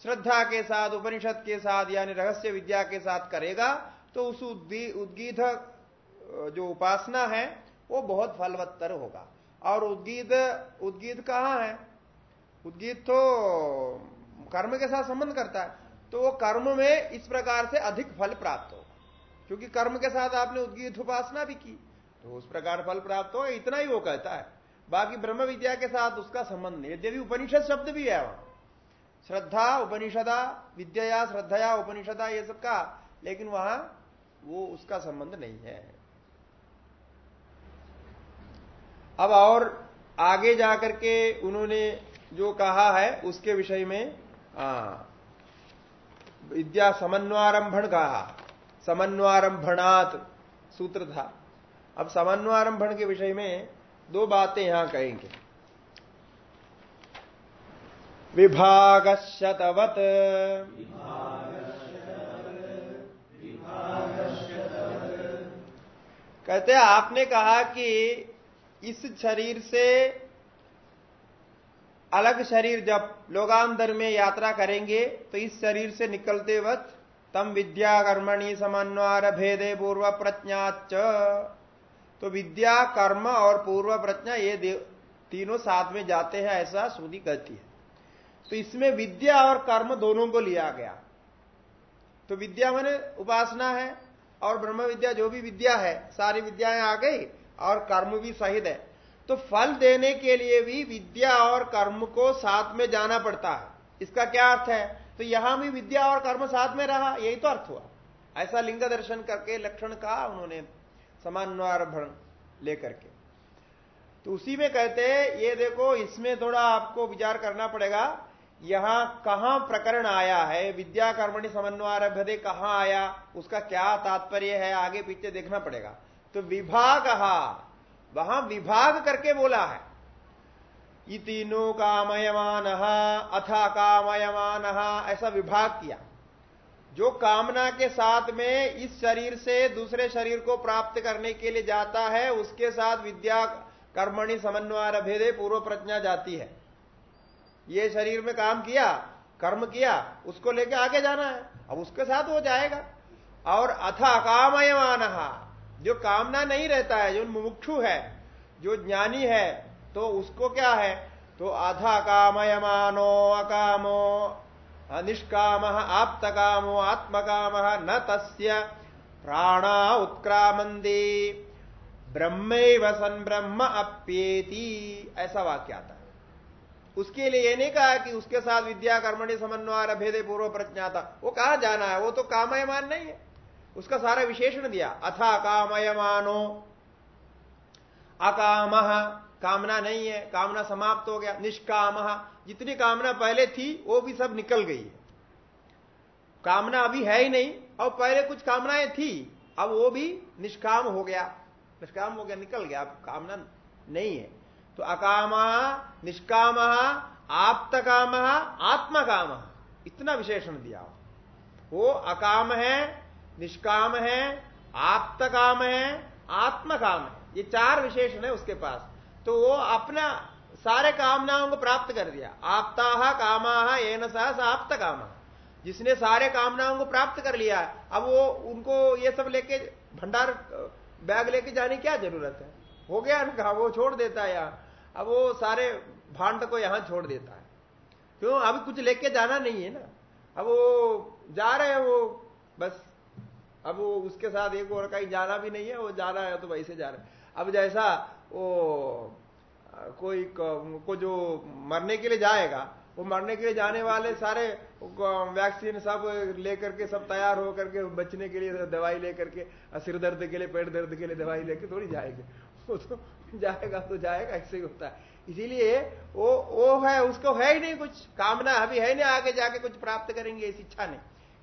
श्रद्धा के साथ, उपनिषद के साथ, यानी रहस्य विद्या के साथ करेगा तो उस उद्गीत, जो उपासना है, वो बहुत फलवत्तर होगा। और उद्गीत उद्गीत कहाँ है? उद्गीत तो कर्म के साथ संबंध करता है। तो वो कर्म में इस प्रकार से अधिक फल प्राप्त होगा क्योंकि कर्म के साथ आपने उद्गीत उपासना भी की। तो उस प्रकार फल प्राप्त हो इतना ही वो कहता है। बाकी ब्रह्म विद्या के साथ उसका संबंध नहीं यद्यपि उपनिषद शब्द भी है वहाँ। श्रद्धा उपनिषदा विद्या श्रद्धया उपनिषदा ये सब का लेकिन वहाँ वो उसका संबंध नहीं है। अब और आगे जाकर के उन्होंने जो कहा है उसके विषय में आ, विद्या समन्वयरंभण कहा। समन्वयरंभणात सूत्र था। अब समन्वयरंभण के विषय में दो बातें यहाँ कहेंगे। विभाग शतवत कहते आपने कहा कि इस शरीर से अलग शरीर जब लोगांतर में यात्रा करेंगे तो इस शरीर से निकलते वक्त तम विद्या कर्मणि समन्वय भेदे पूर्व प्रज्ञाच तो विद्या, कर्म और पूर्व प्रज्ञा, ये तीनों साथ में जाते हैं, ऐसा श्रुति कहती है। तो इसमें विद्या और कर्म दोनों को लिया गया। तो विद्या मैंने उपासना है, और ब्रह्म विद्या जो भी विद्या है, सारी विद्याएँ आ गई, और कर्म भी सहित है। तो फल देने के लिए भी विद्या और कर्म को साथ में जाना पड़ता है। इसका क्या अर्थ है? तो यहाँ भी विद्या और कर्म साथ में रहा, यही तो अर्थ हुआ। ऐसा लिंग दर्शन करके लक्षण कहा उन्होंने, समान्वारभण लेकर के। तो उसी में कहते ये देखो, इसमें थोड़ा आपको विचार करना पड़ेगा, यहाँ कहाँ प्रकरण आया है, विद्या कर्मणि समन्वय कहाँ आया, उसका क्या तात्पर्य है, आगे पीछे देखना पड़ेगा। तो विभाग, वहाँ विभाग करके बोला है। तीनों कामयमान, अथा कामयमान, ऐसा विभाग किया। जो कामना के साथ में इस शरीर से दूसरे शरीर को प्राप्त करने के लिए जाता है, उसके साथ विद्या, कर्मणि, समन्वय भेदे पूर्व प्रज्ञा जाती है। ये शरीर में काम किया, कर्म किया, उसको लेके आगे जाना है, अब उसके साथ वो जाएगा। और अथा कामयमान, जो कामना नहीं रहता है, जो मुमुक्षु है, जो ज्ञानी है तो उसको क्या है? तो अधा कामयमानो अकामो निष्काम आप्त कामो आत्मकाम, न तस्य प्राणा उत्क्रामंदी ब्रह्म सन ब्रह्म अप्येति, ऐसा वाक्य आता है। उसके लिए ये नहीं कहा कि उसके साथ विद्या, कर्मणि, समन्वय, भेदे, पूर्व, प्रज्ञाता, वो कहा जाना है? वो तो कामयमान नहीं है। उसका सारा विशेषण दिया अथा कामयमानो अकाम कामना नहीं है, कामना समाप्त हो गया, निष्काम। जितनी कामना पहले थी, वो भी सब निकल गई है। कामना अभी है ही नहीं और पहले कुछ कामनाएँ थी, अब वो भी निष्काम हो गया। निष्काम हो गया, निकल गया, अब कामना नहीं है। तो अकाम, निष्काम आप्त काम आत्म काम इतना विशेषण दिया वो अकाम है, निष्काम है आप्त काम है आत्म काम है। ये चार विशेषण है उसके पास। तो वो अपना सारे कामनाओं को प्राप्त कर दिया। आपता कामा एन सह आप्त काम। जिसने सारे कामनाओं को प्राप्त कर लिया, अब वो उनको ये सब लेके भंडार, बैग लेके जाने क्या ज़रूरत है? हो गया ना वो छोड़ देता है यहाँ। अब वो सारे भांड को यहाँ छोड़ देता है। क्यों? अभी कुछ लेके जाना नहीं है ना। अब वो जा रहे हैं वो, बस। अब वो उसके साथ एक और कहीं जाना भी नहीं है, वो जाना है तो वैसे जा रहे अब जैसा वो कोई को जो मरने के लिए जाएगा, वो मरने के लिए जाने वाले सारे वैक्सीन सब लेकर के, सब तैयार होकर के, बचने के लिए दवाई लेकर के, सिर दर्द के लिए, पेट दर्द के लिए दवाई लेकर थोड़ी जाएँगे। वो तो जाएगा तो जाएगा, ऐसे ही होता है। इसीलिए वो वो है, उसको है ही नहीं कुछ, कामना अभी है नहीं, आगे जाके कुछ प्राप्त करेंगे इस इच्छा नहीं।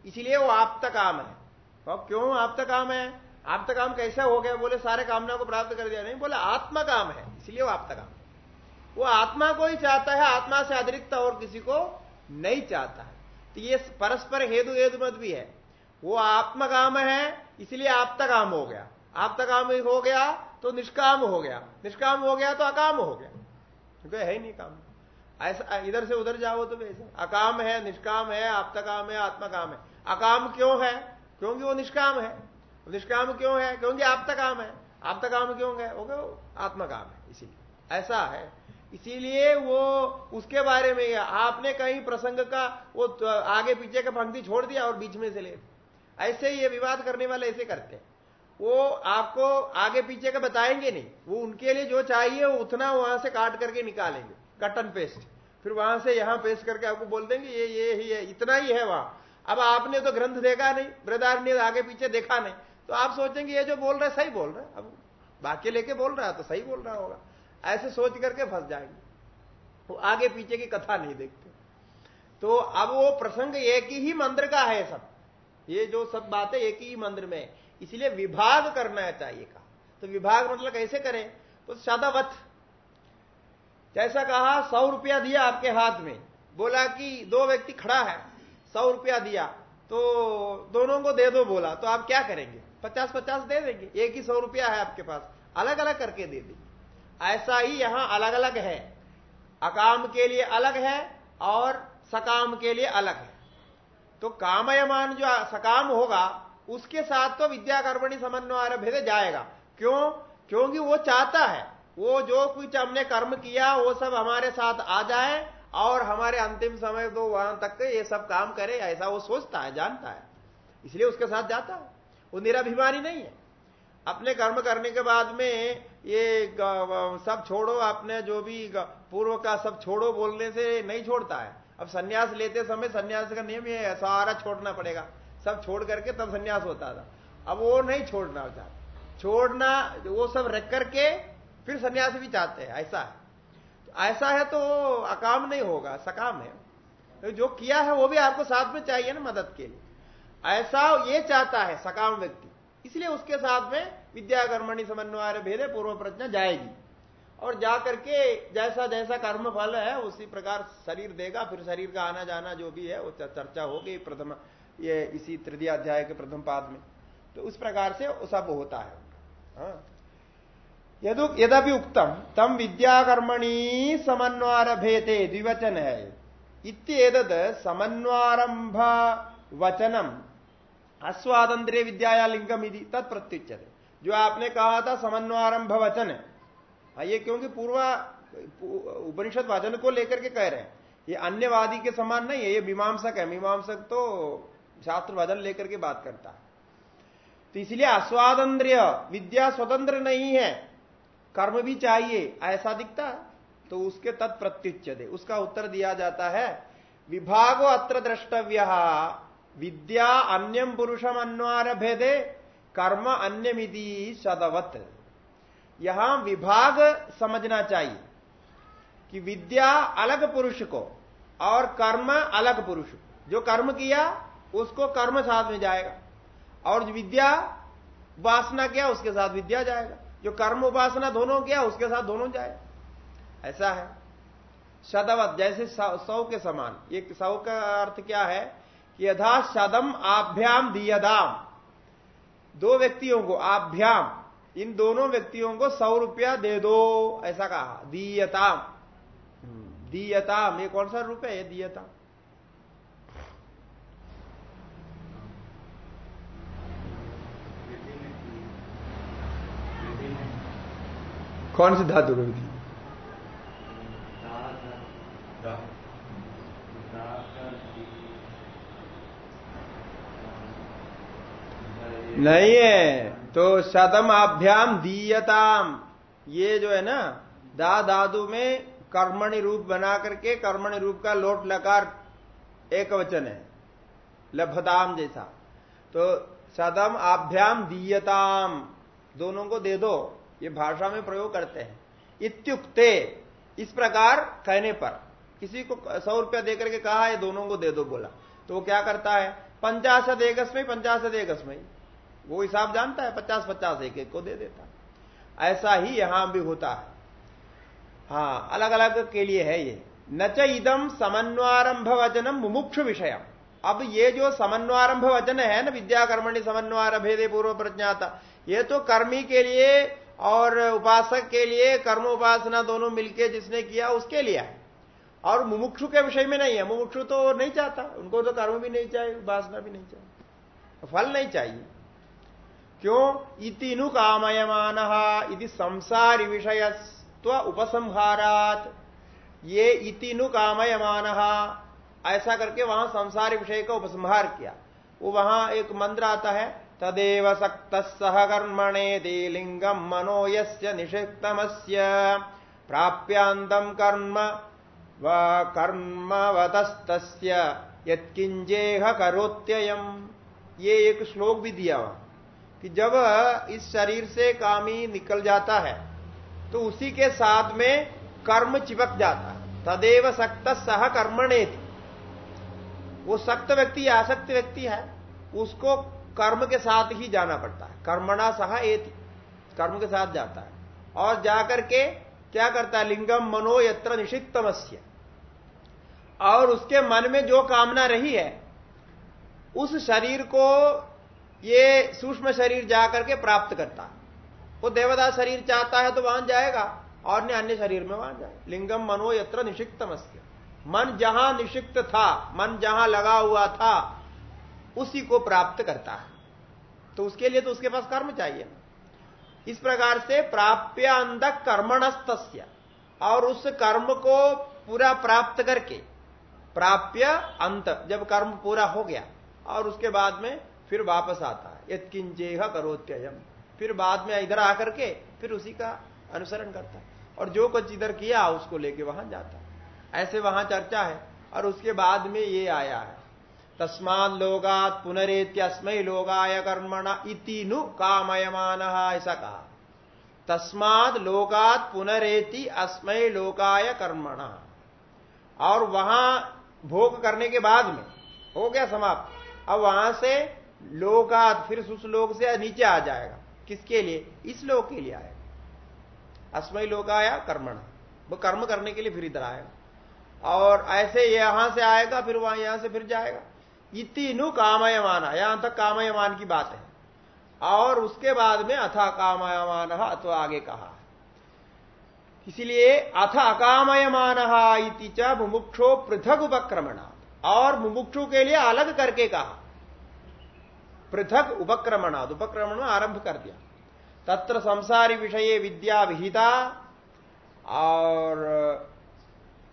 इसीलिए वो आप तक काम है। तो क्यों आप तक काम है? आप तक काम कैसा हो गया? बोले, सारे कामना को प्राप्त कर दिया। नहीं, बोले, आत्मा काम है। इसलिए वो आप तक काम वो आत्मा को ही चाहता है, आत्मा से अतिरिक्त और किसी को नहीं चाहता है। तो ये परस्पर हेतु हेतु मत भी है। वो आत्मा काम है, इसलिए आप तक काम हो गया। आप तक काम हो गया तो निष्काम हो गया। निष्काम हो गया तो अकाम हो गया। क्योंकि है ही नहीं काम। ऐसा, इधर से उधर जाओ तो वैसे। अकाम है, निष्काम है, आपता काम है, आत्मा काम है। अकाम क्यों है? क्योंकि वो निष्काम है। निष्काम क्यों है? क्योंकि आप तक काम है। आप तक काम क्यों है? वो आत्मा काम है, इसीलिए। ऐसा है। इसीलिए वो उसके बारे में आपने कहीं प्रसंग का वो आगे पीछे का पंक्ति छोड़ दिया और बीच में से ले ऐसे ही ये विवाद करने वाले ऐसे करते हैं। वो आपको आगे पीछे का बताएँगे नहीं। वो उनके लिए जो चाहिए वो उतना वहाँ से काट करके निकालेंगे। कट एंड पेस्ट फिर वहाँ से यहाँ पेस्ट करके आपको बोल देंगे, ये ये ही है इतना ही है वहाँ। अब आपने तो ग्रंथ देखा नहीं ब्रदार ने आगे पीछे देखा नहीं। तो आप सोचेंगे, ये जो बोल रहा है, सही बोल रहा है। अब बाकी लेके बोल रहा है तो सही बोल रहा होगा। ऐसे सोच करके फंस जाएँगे। वो आगे पीछे की कथा नहीं देखते। तो अब वो प्रसंग एक ही मंत्र का है सब। ये जो सब बातें एक ही मंत्र में इसलिए विभाग करना चाहिए कहा। तो विभाग मतलब कैसे करें? तो सदावत जैसा कहा, सौ रुपया दिया आपके हाथ में। बोला कि दो व्यक्ति खड़ा है, सौ रुपया दिया। तो दोनों को दे दो बोला। तो आप क्या करेंगे? पचास पचास दे देंगे। एक ही सौ रुपया है आपके पास। अलग अलग करके दे देंगे। ऐसा ही यहाँ अलग अलग है। अकाम के लिए अलग है और सकाम के लिए अलग है। तो कामयमान जो सकाम होगा, उसके साथ तो विद्या कर्मणी समन्वय भेद जाएगा। क्यों? क्योंकि वो चाहता है। वो जो कुछ हमने कर्म किया, वो सब हमारे साथ आ जाए और हमारे अंतिम समय तो वहाँ तक ये सब काम करे, ऐसा वो सोचता है, जानता है। इसलिए उसके साथ जाता है। वो निराभिमानी नहीं है। अपने कर्म करने के बाद में ये सब छोड़ो, आपने जो भी पूर्व का सब छोड़ो बोलने से नहीं छोड़ता है। अब सन्यास लेते समय सन्यास का नियम ये सारा छोड़ना पड़ेगा। सब छोड़ करके तब सन्यास होता था। अब वो नहीं छोड़ना चाहता। छोड़ना, वो सब रख करके फिर सन्यास भी चाहते हैं, ऐसा है। ऐसा है तो अकाम नहीं होगा, सकाम है। तो जो किया है वो भी आपको साथ में चाहिए ना मदद के लिए। ऐसा ये चाहता है सकाम व्यक्ति। इसलिए उसके साथ में विद्या कर्मणि समन्वय भेदे पूर्व प्रज्ञा जाएगी। और जाकर के जैसा जैसा कर्म फल है, उसी प्रकार शरीर देगा, फिर शरीर का आना जाना जो भी है, वो चर्चा होगी प्रथम, ये इसी तृतीय अध्याय के प्रथम पाद में। तो उस प्रकार से सब होता है। हाँ। यदि उक्तम, तम विद्याकर्मणी समन्वार भेदे, द्विवचन है। इत्येतद समन्वारंभ वचनम। अस्वातंत्र्य विद्या लिंगम यदि तत्प्रत्युच्यते। जो आपने कहा था समन्वारंभ वचन हाँ ये क्योंकि पूर्व उपनिषद वचन को लेकर के कह रहे हैं। ये अन्यवादी के समान नहीं है, ये मीमांसक है। मीमांसक तो शास्त्र वचन लेकर के बात करता है। तो इसलिए अस्वातंत्र विद्या स्वतंत्र नहीं है। कर्म भी चाहिए, ऐसा दिखता है। तो उसके तत्प्रत्युच्च दे उसका उत्तर दिया जाता है, विभागो अत्र द्रष्टव्य, विद्या अन्यम पुरुषम अन्वार भेदे कर्म अन्य मिधि सदवत। यहाँ विभाग समझना चाहिए कि विद्या अलग पुरुष को और कर्म अलग पुरुष जो कर्म किया, उसको कर्म साथ में जाएगा। और जो विद्या उपासना किया, उसके साथ विद्या जाएगा। जो कर्म उपासना दोनों किया, उसके साथ दोनों जाए ऐसा है। शदवत जैसे सौ के समान। ये सौ का अर्थ क्या है? कि यथा शदम आभ्याम दियदाम दो व्यक्तियों को आभ्याम, इन दोनों व्यक्तियों को सौ रुपया दे दो, ऐसा कहा। दीयताम। दीयताम, ये कौन सा रुपये है? दीयताम। कौन सी धातु रुक नहीं है। तो शतम अभ्याम दीयताम। ये जो है ना, दा दादु में कर्मणि रूप बना करके कर्मणि रूप का लोट लकार एक वचन है लभदाम जैसा। तो सदम आभ्याम दीयताम। दोनों को दे दो, ये भाषा में प्रयोग करते हैं। इत्युक्ते, इस प्रकार कहने पर, किसी को सौ रुपया देकर के कहा ये दोनों को दे दो बोला। तो वो क्या करता है, पंचाशत एकस में पंचाशत एकस में वो हिसाब जानता है पचास पचास एक एक को दे देता ऐसा ही यहाँ भी होता है। हाँ अलग अलग के लिए है ये। न च इदम समन्वारंभ वचनम मुमुक्ष विषय अब ये जो समन्वारंभ वचन है ना, विद्याकर्मणि समन्वार भेदे पूर्व प्रज्ञाता, ये तो कर्मी के लिए और उपासक के लिए, कर्म उपासना दोनों मिलके जिसने किया उसके लिए है। और मुमुक्षु के विषय में नहीं है। मुमुक्षु तो नहीं चाहता। उनको तो कर्म भी नहीं चाहिए, उपासना भी नहीं चाहिए। फल नहीं चाहिए। क्यों? इतिनु कामयमान, इति संसार विषय उपसंहारात। ये इतिनु कामयमान, ऐसा करके वहाँ संसार विषय का उपसंहार किया। वो वहाँ एक मंत्र आता है, तदेव सक्त सहकर्मणे देलिंगम मनो यस्य निषिक्तमस्य प्राप्यांतम कर्म व कर्मवतस्तस्य यत्किंजेह करोत्ययम। ये एक श्लोक भी दिया वहाँ। कि जब इस शरीर से कामी निकल जाता है तो उसी के साथ में कर्म चिपक जाता है। तदेव सक्त सह कर्मणे वो सक्त व्यक्ति, आसक्त व्यक्ति है, उसको कर्म के साथ ही जाना पड़ता है। कर्मणा सह एति। कर्म के साथ जाता है। और जाकर के क्या करता है? लिंगम मनो यत्र निषिक्तमस्य। और उसके मन में जो कामना रही है, उस शरीर को ये सूक्ष्म शरीर जाकर के प्राप्त करता है। वो देवदा शरीर चाहता है तो वहाँ जाएगा, और अन्य शरीर में वहाँ जाए। लिंगम मनो यत्र निषिक्तमस्य। मन जहाँ निषिक्त था, मन जहाँ लगा हुआ था, उसी को प्राप्त करता है। तो उसके लिए तो उसके पास कर्म चाहिए। इस प्रकार से प्राप्य अंधक कर्मणस्त और उस कर्म को पूरा प्राप्त करके प्राप्य अंत जब कर्म पूरा हो गया, और उसके बाद में फिर वापस आता है। यत्किंचेह करोत्ययम। फिर बाद में इधर आकर के फिर उसी का अनुसरण करता है। और जो कुछ इधर किया, उसको लेके वहाँ जाता है। ऐसे वहाँ चर्चा है और उसके बाद में ये आया है। तस्माद लोगात पुनरेत्यस्मय लोगाय कर्मण इति नु कामयमान, ऐसा कहा। तस्माद लोकात पुनरेति अस्मय लोकाय कर्मण। और वहाँ भोग करने के बाद में हो गया समाप्त। अब वहाँ से लोकात फिर उस लोक से नीचे आ जाएगा। किसके लिए? इस लोक के लिए आएगा। अस्मय लोकाया कर्मण। वो कर्म करने के लिए फिर इधर आएगा। और ऐसे यहाँ से आएगा, फिर वहाँ यहाँ से फिर जाएगा। इतिनु कामयमाना यहाँ तक कामयमान की बात है। और उसके बाद में अथा कामयमान अथवा आगे कहा इसलिए अथ अकामयमान इति च मुमुक्षो पृथक उपक्रमणा और मुमुक्षु के लिए अलग करके कहा। पृथक उपक्रमणाद उपक्रमण आरंभ कर दिया तत्र संसारी विषय विद्या विहिता और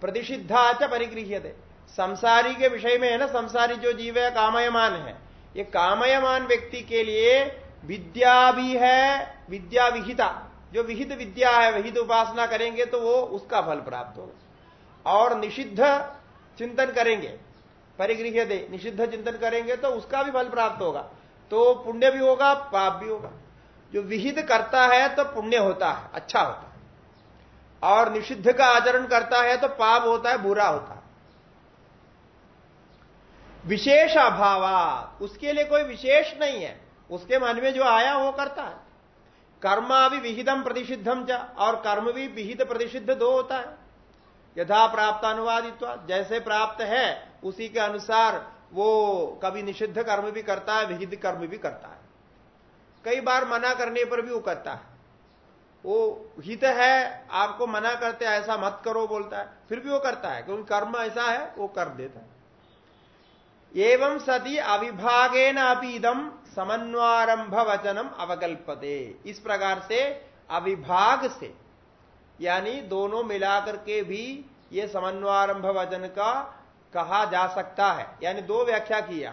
प्रतिषिद्धा च परिगृह्य दे संसारी के विषय में है ना, संसारी जो जीव है, कामयमान है। ये कामयमान व्यक्ति के लिए विद्या भी है, विद्या विहिता। जो विहित विद्या है, विहित उपासना करेंगे तो वो उसका फल प्राप्त होगा। और निषिद्ध चिंतन करेंगे परिगृह दे निषिद्ध चिंतन करेंगे तो उसका भी फल प्राप्त होगा। तो पुण्य भी होगा, पाप भी होगा। जो विहित करता है तो पुण्य होता है अच्छा होता है। और निषिद्ध का आचरण करता है तो पाप होता है, बुरा होता है। विशेष अभाव उसके लिए कोई विशेष नहीं है। उसके मन में जो आया, वो करता है। कर्मा भी विहिदम प्रतिषिद्धम चा, और कर्म भी विहित प्रतिषिद्ध दो होता है। यथा प्राप्त अनुवादित्व, जैसे प्राप्त है, उसी के अनुसार वो कभी निषिद्ध कर्म भी करता है, विहित कर्म भी करता है। कई बार मना करने पर भी वो करता है। वो हित है, आपको मना करते ऐसा मत करो बोलता है, फिर भी वो करता है, क्योंकि कर्म ऐसा है, वो कर देता है। एवं सती अविभागेन अपनी इदम समन्वारंभ वचनम अवकल्पते। इस प्रकार से अविभाग से, यानी दोनों मिलाकर के भी ये समन्वारंभ वचन का कहा जा सकता है। यानी दो व्याख्या किया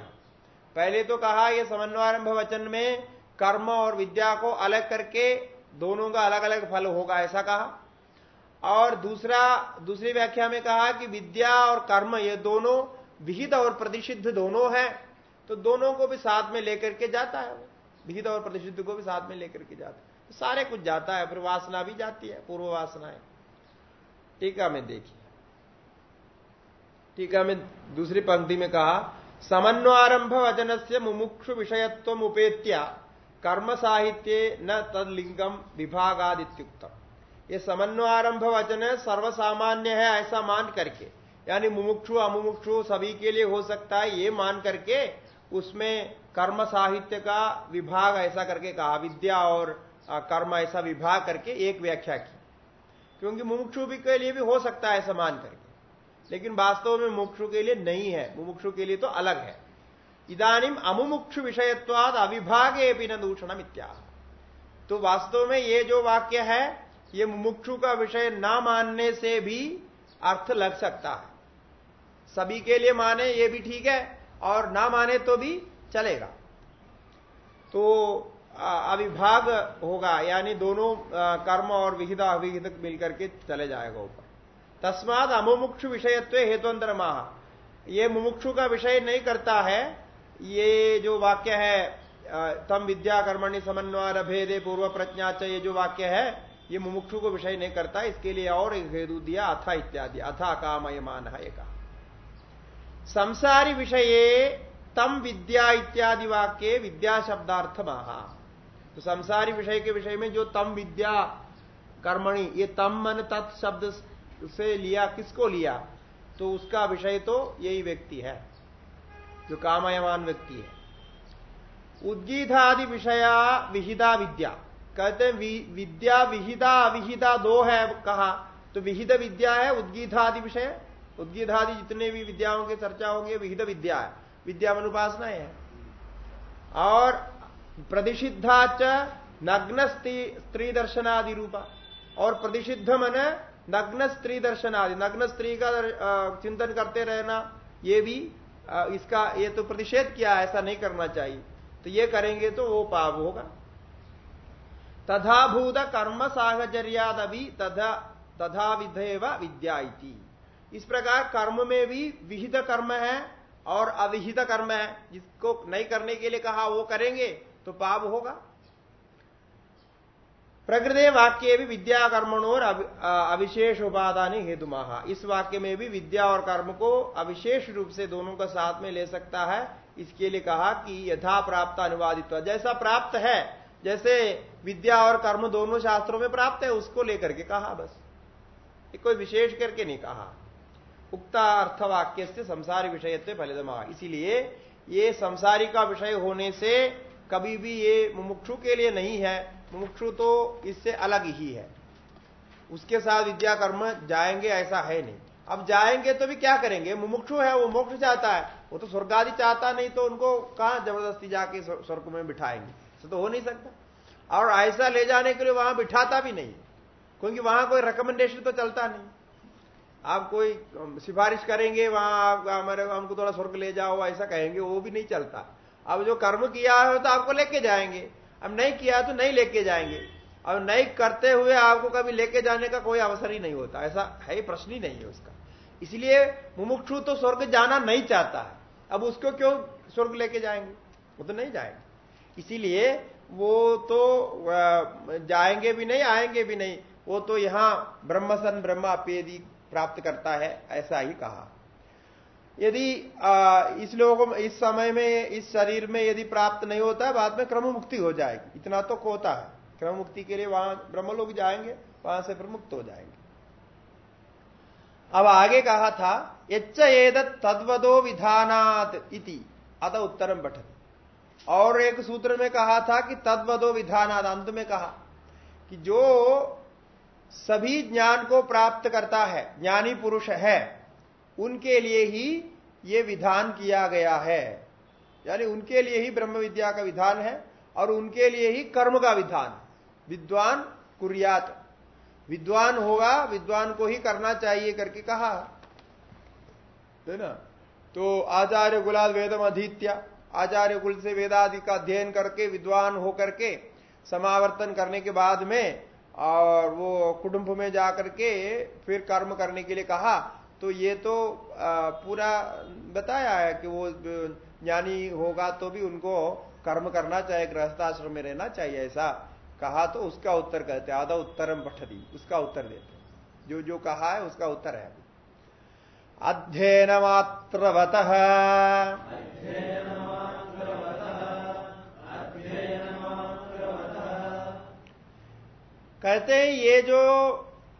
पहले तो कहा यह समन्वारंभ वचन में कर्म और विद्या को अलग करके दोनों का अलग अलग फल होगा, ऐसा कहा। और दूसरा, दूसरी व्याख्या में कहा कि विद्या और कर्म, ये दोनों विहित और प्रतिषिद्ध दोनों है तो दोनों को भी साथ में लेकर के जाता है विहित और प्रतिषिद्ध को भी साथ में लेकर के जाता है। सारे कुछ जाता है, फिर वासना भी जाती है, पूर्व वासना है टीका में देखिए। टीका में दूसरी पंक्ति में कहा समन्वारंभ वचन से मुमुक्षु विषयत्व उपेत्या कर्म साहित्य न तदलिंगम विभागादित्युक्तम। ये समन्वारंभ वचन सर्वसामान्य है, ऐसा मान करके, यानी मुमुक्षु, अमुमुक्षु सभी के लिए हो सकता है, ये मान करके उसमें कर्म साहित्य का विभाग ऐसा करके कहा, विद्या और कर्म ऐसा विभाग करके एक व्याख्या की। क्योंकि मुमुक्षु भी के लिए भी हो सकता है ऐसा मान करके। लेकिन वास्तव में मुमुक्षु के लिए नहीं है। मुमुक्षु के लिए तो अलग है। इदानिम अमुमुक्षु विषयत्वाद अविभागे भी न इत्या। तो वास्तव में ये जो वाक्य है, ये मुमुक्षु का विषय ना मानने से भी अर्थ लग सकता है। सभी के लिए माने ये भी ठीक है, और ना माने तो भी चलेगा। तो अविभाग होगा, यानी दोनों कर्म और विहिता, अविहित मिलकर के चले जाएगा ऊपर। तस्माद अमुमुक्षु विषयत्व हेतुअंतर माह ये मुमुक्षु का विषय नहीं करता है, ये जो वाक्य है तम विद्या कर्मणि समन्वय भेदे पूर्व प्रज्ञा ये जो वाक्य है, ये मुमुक्षु को विषय नहीं करता, इसके लिए और एक हेतु दिया, अथा इत्यादि, अथा कामय मान है संसारी विषय तम विद्या इत्यादि वाक्य विद्या शब्दार्थ महा तो संसारी विषय के विषय में जो तम विद्या कर्मणि, ये तम मन तत् शब्द से लिया, किसको लिया? तो उसका विषय तो यही व्यक्ति है, जो कामयमान व्यक्ति है। उद्गीतादि विषया विहिदा विद्या। कहते हैं विद्या विहिता, अविहिता दो है कहा। तो विहिद विद्या है उद्गीतादि विषय। उद्गीतादि जितने भी विद्याओं की चर्चा होगी विहिद विद्या है। विद्या अनुपासना है और प्रतिषिद्धाच नग्न स्त्री दर्शनादि रूपा। और प्रतिषिद्ध मन नग्न स्त्री दर्शन आदि, नग्न स्त्री का चिंतन करते रहना, ये भी इसका, ये तो प्रतिषेध किया ऐसा नहीं करना चाहिए। तो ये करेंगे तो वो पाप होगा। तथाभूत कर्म साहचर्याद तथा तथा विधेव विद्या इस प्रकार कर्म में भी विहित कर्म है और अविहित कर्म है। जिसको नहीं करने के लिए कहा वो करेंगे तो पाप होगा। प्रकृति वाक्य भी विद्या कर्मणों और अविशेष उपादान हेतु महा इस वाक्य में भी विद्या और कर्म को अविशेष रूप से दोनों का साथ में ले सकता है। इसके लिए कहा कि यथा प्राप्त अनुवादित्व। जैसा प्राप्त है, जैसे विद्या और कर्म दोनों शास्त्रों में प्राप्त है, उसको लेकर के कहा बस। कोई विशेष करके नहीं कहा। उक्ता अर्थवाक्य से संसारी विषय फलितमा इसीलिए ये संसारी का विषय होने से कभी भी ये मुमुक्षु के लिए नहीं है। मुमुक्षु तो इससे अलग ही है। उसके साथ विद्या कर्म जाएँगे ऐसा है नहीं। अब जाएँगे तो भी क्या करेंगे? मुमुक्षु है, वो मोक्ष चाहता है। वो तो स्वर्ग आदि चाहता नहीं तो उनको कहा ज़बरदस्ती जाके स्वर्ग में बिठाएँगे? ऐसे तो हो नहीं सकता। और ऐसा ले जाने के लिए वहाँ बिठाता भी नहीं क्योंकि वहाँ कोई रिकमेंडेशन तो चलता नहीं। आप कोई सिफारिश करेंगे, वहाँ आप, हमारे, हमको थोड़ा स्वर्ग ले जाओ, ऐसा कहेंगे, वो भी नहीं चलता। अब जो कर्म किया है तो आपको लेके जाएँगे। अब नहीं किया तो नहीं लेके जाएँगे। अब नहीं करते हुए आपको कभी लेके जाने का कोई अवसर ही नहीं होता। ऐसा है प्रश्न ही नहीं है उसका। इसलिए मुमुक्षु तो स्वर्ग जाना नहीं चाहता है। अब उसको क्यों स्वर्ग लेके जाएँगे? वो तो नहीं जाएँगे। इसीलिए वो तो जाएँगे भी नहीं, आएँगे भी नहीं। वो तो यहाँ ब्रह्मसन ब्रह्म अपेदी प्राप्त करता है, ऐसा ही कहा। यदि इस लोगों, इस समय में, इस शरीर में यदि प्राप्त नहीं होता है, बाद में क्रम मुक्ति हो जाएगी। इतना तो होता है। क्रम मुक्ति के लिए वहाँ ब्रह्म लोग जाएँगे, वहाँ से प्रमुक्त हो जाएँगे। अब आगे कहा था, यच्च एद तद्वदो विधानात इति। अत उत्तरम पठन और एक सूत्र में कहा था कि तद्वदो विधानात, अंत में कहा कि जो सभी ज्ञान को प्राप्त करता है, ज्ञानी पुरुष है उनके लिए ही ये विधान किया गया है। यानी उनके लिए ही ब्रह्म विद्या का विधान है और उनके लिए ही कर्म का विधान। विद्वान कुरियात। विद्वान होगा, विद्वान को ही करना चाहिए करके कहा। है ना? तो आचार्य गुलाल वेदम अधीत्या। आचार्य कुल से वेदादि का अध्ययन करके, विद्वान होकर के समावर्तन करने के बाद में और वो कुटुंब में जाकर के फिर कर्म करने के लिए कहा। तो ये तो पूरा बताया है कि वो, ज्ञानी होगा तो भी उनको कर्म करना चाहिए गृहस्थाश्रम में रहना चाहिए, ऐसा कहा तो उसका उत्तर कहते आधा उत्तरम दी उसका उत्तर देते जो जो कहा है उसका उत्तर है। अभी अध्ययन मात्रवत कहते हैं, ये जो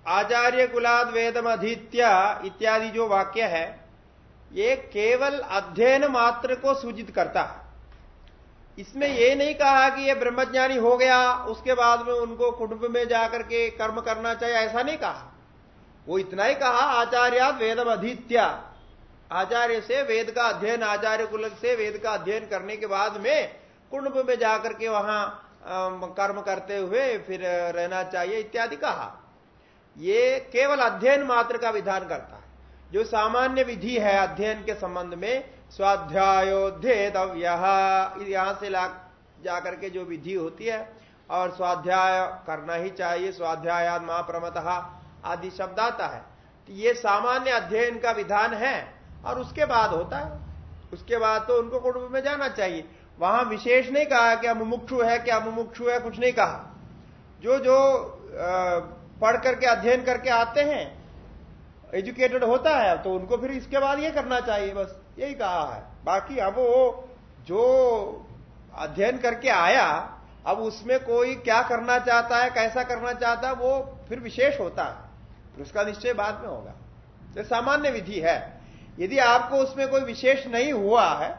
आचार्य कुलाद वेदम अधीत्या इत्यादि जो वाक्य है, ये केवल अध्ययन मात्र को सूचित करता है। इसमें यह नहीं कहा कि ये ब्रह्मज्ञानी हो गया, उसके बाद में उनको कुटुंब में जाकर के कर्म करना चाहिए, ऐसा नहीं कहा। वो इतना ही कहा, आचार्य वेदम अधित्या आचार्य से वेद का अध्ययन, आचार्य कुल से वेद का अध्ययन करने के बाद में कुंभ में जाकर के वहाँ कर्म करते हुए फिर रहना चाहिए इत्यादि कहा। ये केवल अध्ययन मात्र का विधान करता है। जो सामान्य विधि है अध्ययन के संबंध में स्वाध्यायोध्येतव्य यहाँ से ला जाकर के जो विधि होती है, और स्वाध्याय करना ही चाहिए स्वाध्याय महाप्रमत आदि शब्द आता है। तो ये सामान्य अध्ययन का विधान है, और उसके बाद होता है। उसके बाद तो उनको कुटुंब में जाना चाहिए। वहाँ विशेष नहीं कहा कि मुमुक्षु है क्या मुमुक्षु है, कुछ नहीं कहा। जो जो पढ़ करके, अध्ययन करके आते हैं। एजुकेटेड होता है तो उनको फिर इसके बाद ये करना चाहिए, बस यही कहा है। बाकी अब वो जो अध्ययन करके आया, अब उसमें कोई क्या करना चाहता है, कैसा करना चाहता है, वो फिर विशेष होता है। फिर उसका निश्चय बाद में होगा। तो सामान्य विधि है। यदि आपको उसमें कोई विशेष नहीं हुआ है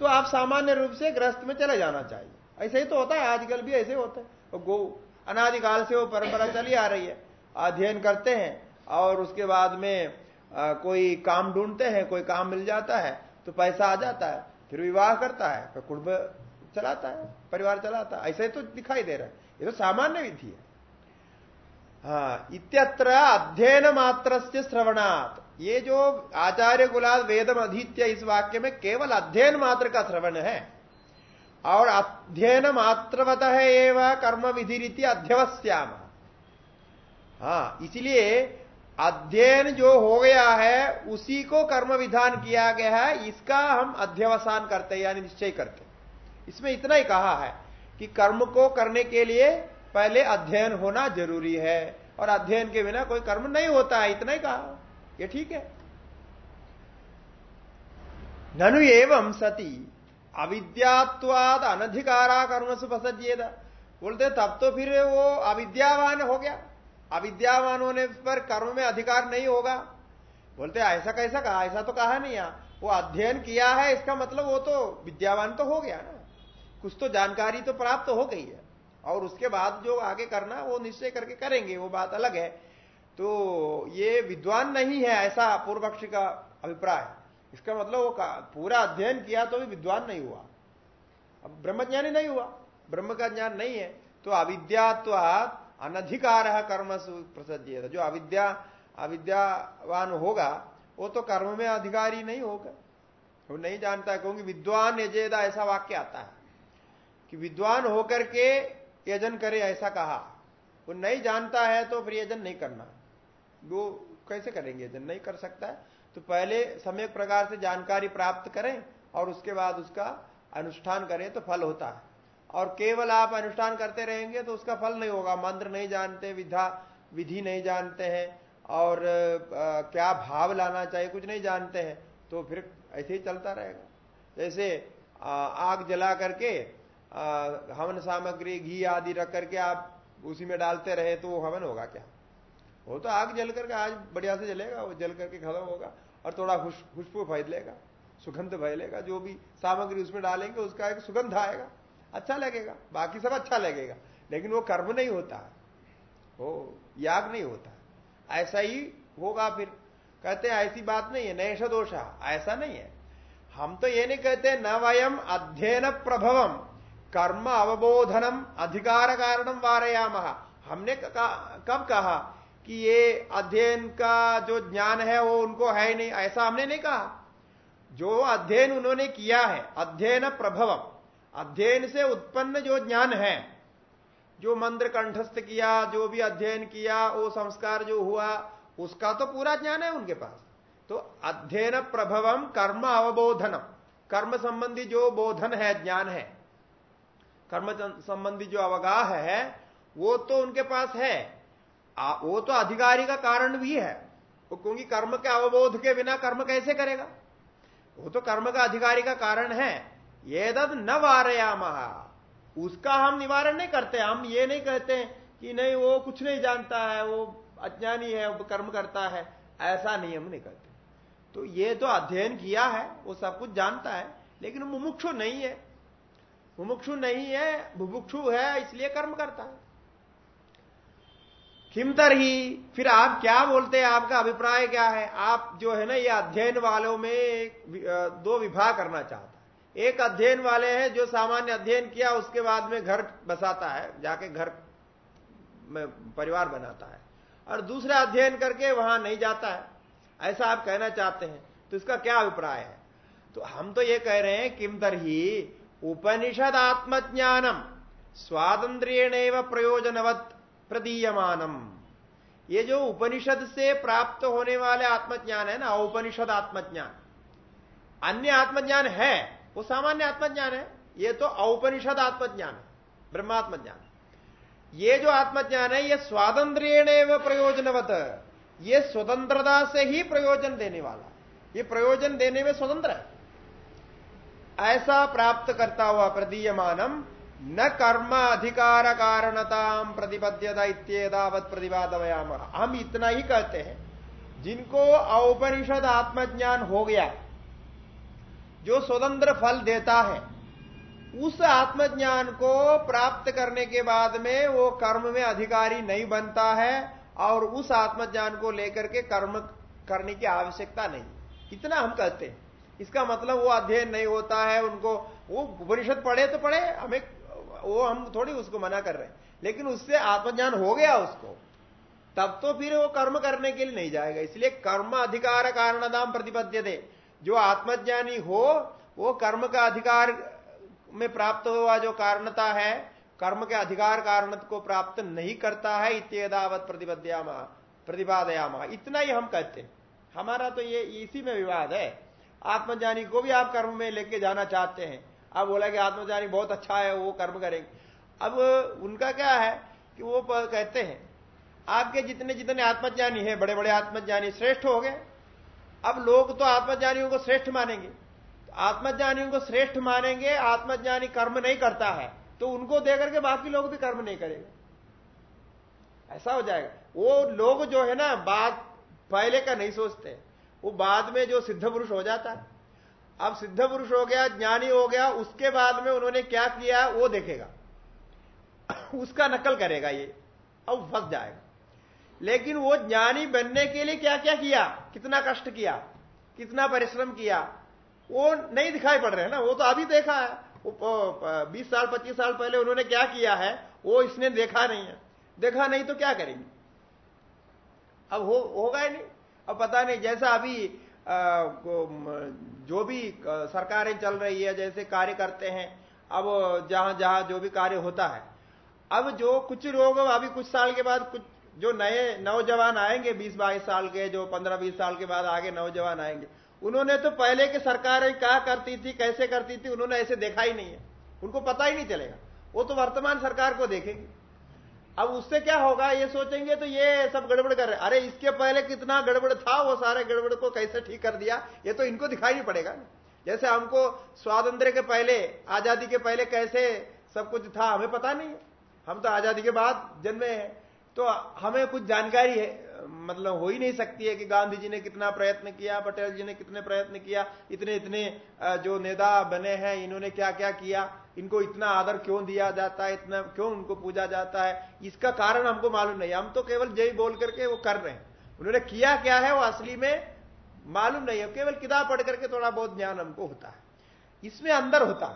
तो आप सामान्य रूप से ग्रस्त में चले जाना चाहिए। ऐसे ही तो होता है, आजकल भी ऐसे होता है। गो अनादिकाल से वो परंपरा चली आ रही है। अध्ययन करते हैं और उसके बाद में आ, कोई काम ढूंढते हैं कोई काम मिल जाता है तो पैसा आ जाता है फिर विवाह करता है फिर कुटुंब चलाता है परिवार चलाता है। ऐसे तो दिखाई दे रहा है। ये तो सामान्य विधि है। हाँ इत्यत्र अध्ययन मात्र से श्रवणात्। ये जो आचार्य गुलाल वेदम अधित्य इस वाक्य में केवल अध्ययन मात्र का श्रवण है। और अध्ययन मात्रवत एवं कर्म विधि रीति अध्यवश्याम हाँ इसलिए अध्ययन जो हो गया है, उसी को कर्म विधान किया गया है, इसका हम अध्यवसान करते हैं, यानी निश्चय करते इसमें इतना ही कहा है कि कर्म को करने के लिए पहले अध्ययन होना ज़रूरी है, और अध्ययन के बिना कोई कर्म नहीं होता है, इतना ही कहा। ये ठीक है। ननु एवं सती अविद्यात्वाद अनधिकारा कर्म सुपसजेद बोलते, तब तो फिर वो अविद्यावान हो गया। अविद्यावान होने पर कर्म में अधिकार नहीं होगा। बोलते, ऐसा कैसा कहा? ऐसा तो कहा नहीं यहाँ वो अध्ययन किया है, इसका मतलब वो तो विद्यावान तो हो गया ना। कुछ तो जानकारी तो प्राप्त हो गई है। और उसके बाद जो आगे करना, वो निश्चय करके करेंगे, वो बात अलग है। तो ये विद्वान नहीं है, ऐसा पूर्व पक्ष का अभिप्राय। इसका मतलब वो पूरा अध्ययन किया तो भी विद्वान नहीं हुआ। अब ब्रह्मज्ञानी नहीं हुआ। ब्रह्म का ज्ञान नहीं है। तो अविद्यात्वाद अनधिकार कर्म प्रसज्य जो अविद्या अविद्यावान होगा, वो तो कर्म में अधिकारी नहीं होगा। वो नहीं जानता क्योंकि विद्वान यजेदा ऐसा वाक्य आता है कि विद्वान होकर के यजन करे ऐसा कहा। वो नहीं जानता है तो फिर यजन नहीं करना। वो कैसे करेंगे? यजन नहीं कर सकता है। तो पहले सम्यक प्रकार से जानकारी प्राप्त करें और उसके बाद उसका अनुष्ठान करें तो फल होता है। और केवल आप अनुष्ठान करते रहेंगे तो उसका फल नहीं होगा। मंत्र नहीं जानते विधा विधि नहीं जानते हैं और आ, क्या भाव लाना चाहिए कुछ नहीं जानते हैं तो फिर ऐसे ही चलता रहेगा। जैसे आ, आग जला करके हवन सामग्री घी आदि रख करके आप उसी में डालते रहे तो वो हवन होगा क्या? वो तो आग जल करके आज बढ़िया से जलेगा वो जल करके खत्म होगा। और थोड़ा खुशबू फैलेगा सुगंध फैलेगा जो भी सामग्री उसमें डालेंगे, उसका एक सुगंध आएगा। अच्छा लगेगा, बाकी सब अच्छा लगेगा, लेकिन वो कर्म नहीं होता। वो याग नहीं होता। ऐसा ही होगा फिर। कहते हैं, ऐसी बात नहीं है नैश दोषा, ऐसा नहीं है। हम तो ये नहीं कहते, न वयम अध्ययन प्रभवम कर्म अवबोधनम, अधिकार कारणम वारयाम। हमने कब कहा कि ये अध्ययन का जो ज्ञान है, वो उनको है नहीं। ऐसा हमने नहीं कहा। जो अध्ययन उन्होंने किया है, अध्ययन प्रभवम, अध्ययन से उत्पन्न जो ज्ञान है, जो मंत्र कंठस्थ किया, जो भी अध्ययन किया, वो संस्कार जो हुआ, उसका तो पूरा ज्ञान है उनके पास। तो अध्ययन प्रभवम कर्म अवबोधनम। कर्म संबंधी जो बोधन है, ज्ञान है, कर्म संबंधी जो अवगाह है, वो तो उनके पास है। आ, वो तो अधिकारी का कारण भी है। वो क्योंकि कर्म के अवबोध के बिना कर्म कैसे करेगा? वो तो कर्म का अधिकारी का कारण है। ये दद न वारयाम उसका हम निवारण नहीं करते। हम ये नहीं कहते कि नहीं वो कुछ नहीं जानता है वो अज्ञानी है वो कर्म करता है। ऐसा नहीं हम नहीं करते तो ये तो अध्ययन किया है वो सब कुछ जानता है लेकिन मुमुक्षु नहीं है। मुमुक्षु नहीं है बुभुक्षु है इसलिए कर्म करता है। किमतर ही। फिर आप क्या बोलते हैं? आपका अभिप्राय क्या है? आप जो है ना, ये अध्ययन वालों में दो विभाग करना चाहता है। एक अध्ययन वाले हैं जो सामान्य अध्ययन किया, उसके बाद में घर बसाता है, जाके घर में परिवार बनाता है। और दूसरा अध्ययन करके वहाँ नहीं जाता है। ऐसा आप कहना चाहते हैं तो इसका क्या अभिप्राय है? तो हम तो ये कह रहे हैं किम तरही उपनिषद आत्मज्ञानम स्वातंत्र्यण प्रयोजनवत। प्रदीयमानम। ये जो उपनिषद से प्राप्त होने वाले आत्मज्ञान है ना, औपनिषद आत्मज्ञान। अन्य आत्मज्ञान है, वो सामान्य आत्मज्ञान है, ये तो औपनिषद आत्मज्ञान है, ब्रह्मात्मज्ञान ये जो आत्मज्ञान है, ये स्वातंत्र्यण प्रयोजनवत, ये स्वतंत्रता से ही प्रयोजन देने वाला ये प्रयोजन देने में स्वतंत्र है। ऐसा प्राप्त करता हुआ प्रदीयमानम न कर्म अधिकार कारणता प्रतिपद्यता इत्येदावत प्रतिपादवयाम हम इतना ही कहते हैं। जिनको औपनिषद आत्मज्ञान हो गया, जो स्वतंत्र फल देता है, उस आत्मज्ञान को प्राप्त करने के बाद में वो कर्म में अधिकारी नहीं बनता है और उस आत्मज्ञान को लेकर के कर्म करने की आवश्यकता नहीं। इतना हम कहते हैं। इसका मतलब वो अध्ययन नहीं होता है, उनको वो उपनिषद पढ़े तो पढ़े, हमें वो हम थोड़ी उसको मना कर रहे हैं। लेकिन उससे आत्मज्ञान हो गया उसको, तब तो फिर वो कर्म करने के लिए नहीं जाएगा। इसलिए कर्म अधिकार कारण दाम प्रतिपद्य दे जो आत्मज्ञानी हो, वो कर्म का अधिकार में प्राप्त हुआ जो कारणता है, कर्म के अधिकार कारण को प्राप्त नहीं करता है इत्येदावत प्रतिपद्यामा, प्रतिपादयामा। इतना ही हम कहते हैं। हमारा तो ये, इसी में विवाद है। आत्मज्ञानी को भी आप कर्म में लेके जाना चाहते हैं। आप बोला कि आत्मज्ञानी बहुत अच्छा है, वो कर्म करेंगे। अब उनका क्या है कि वो कहते हैं, आपके जितने जितने आत्मज्ञानी है बड़े बड़े आत्मज्ञानी श्रेष्ठ हो गए। अब लोग तो आत्मज्ञानियों को श्रेष्ठ मानेंगे। आत्मज्ञानियों को श्रेष्ठ मानेंगे, आत्मज्ञानी कर्म नहीं करता है तो उनको देकर के बाकी लोग भी कर्म नहीं करेंगे। ऐसा हो जाएगा। वो लोग जो है ना, बात पहले का नहीं सोचते। वो बाद में जो सिद्ध पुरुष हो जाता है। अब सिद्ध पुरुष हो गया, ज्ञानी हो गया, उसके बाद में उन्होंने क्या किया, वो देखेगा। उसका नकल करेगा ये। अब फंस जाएगा। लेकिन वो ज्ञानी बनने के लिए क्या क्या? किया कितना कष्ट किया? कितना परिश्रम किया? वो नहीं दिखाई पड़ रहे हैं ना? वो तो अभी देखा है। बीस साल, पच्चीस साल पहले उन्होंने क्या किया है? वो इसने देखा नहीं है। देखा नहीं तो क्या करेंगे? अब हो, होगा ही नहीं। अब पता नहीं, जैसा अभी जो भी सरकारें चल रही है, जैसे कार्य करते हैं, अब जहाँ जहाँ जो भी कार्य होता है। अब जो कुछ लोग अभी कुछ साल के बाद कुछ, जो नए नौजवान आएँगे बीस बाईस साल के, जो पंद्रह बीस साल के बाद आगे नौजवान आएँगे, उन्होंने तो पहले की सरकारें क्या करती थी, कैसे करती थी, उन्होंने ऐसे देखा ही नहीं है। उनको पता ही नहीं चलेगा। वो तो वर्तमान सरकार को देखेंगे। अब उससे क्या होगा? ये सोचेंगे तो ये सब गड़बड़ कर रहे अरे, इसके पहले कितना गड़बड़ था, वो सारे गड़बड़ को कैसे ठीक कर दिया? ये तो इनको दिखाई नहीं पड़ेगा जैसे हमको स्वातंत्र के पहले, आज़ादी के पहले कैसे सब कुछ था, हमें पता नहीं हम तो आज़ादी के बाद जन्मे हैं। तो हमें कुछ जानकारी है। मतलब हो ही नहीं सकती है कि गांधी जी ने कितना प्रयत्न किया, पटेल जी ने कितने प्रयत्न किया, इतने इतने जो नेता बने हैं, इन्होंने क्या क्या किया इनको इतना आदर क्यों दिया जाता है, इतना, क्यों उनको पूजा जाता है, इसका कारण हमको मालूम नहीं। हम तो केवल जय बोल करके वो कर रहे हैं। उन्होंने किया क्या है वो असली में मालूम नहीं है। केवल किताब पढ़ करके थोड़ा बहुत ज्ञान हमको होता है। इसमें अंदर होता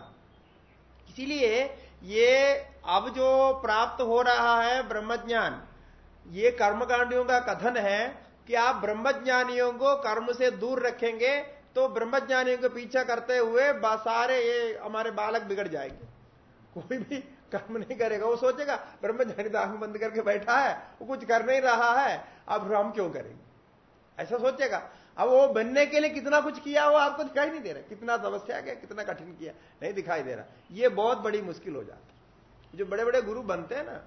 इसीलिए ये अब जो प्राप्त हो रहा है ब्रह्म ज्ञान ये कर्मकांडियों का कथन है कि आप ब्रह्मज्ञानियों को कर्म से दूर रखेंगे तो ब्रह्मज्ञानियों को पीछा करते हुए सारे ये हमारे बालक बिगड़ जाएँगे। कोई भी कर्म नहीं करेगा। वो सोचेगा, ब्रह्मज्ञानी तो बंद करके बैठा है, वो कुछ कर नहीं रहा है, अब हम क्यों करेंगे? ऐसा सोचेगा। अब वो बनने के लिए कितना कुछ किया, वो आपको दिखाई नहीं दे रहा। कितना समस्या किया कितना कठिन किया, नहीं दिखाई दे रहा। ये बहुत बड़ी मुश्किल हो जाती जो बड़े बड़े गुरु बनते हैं ना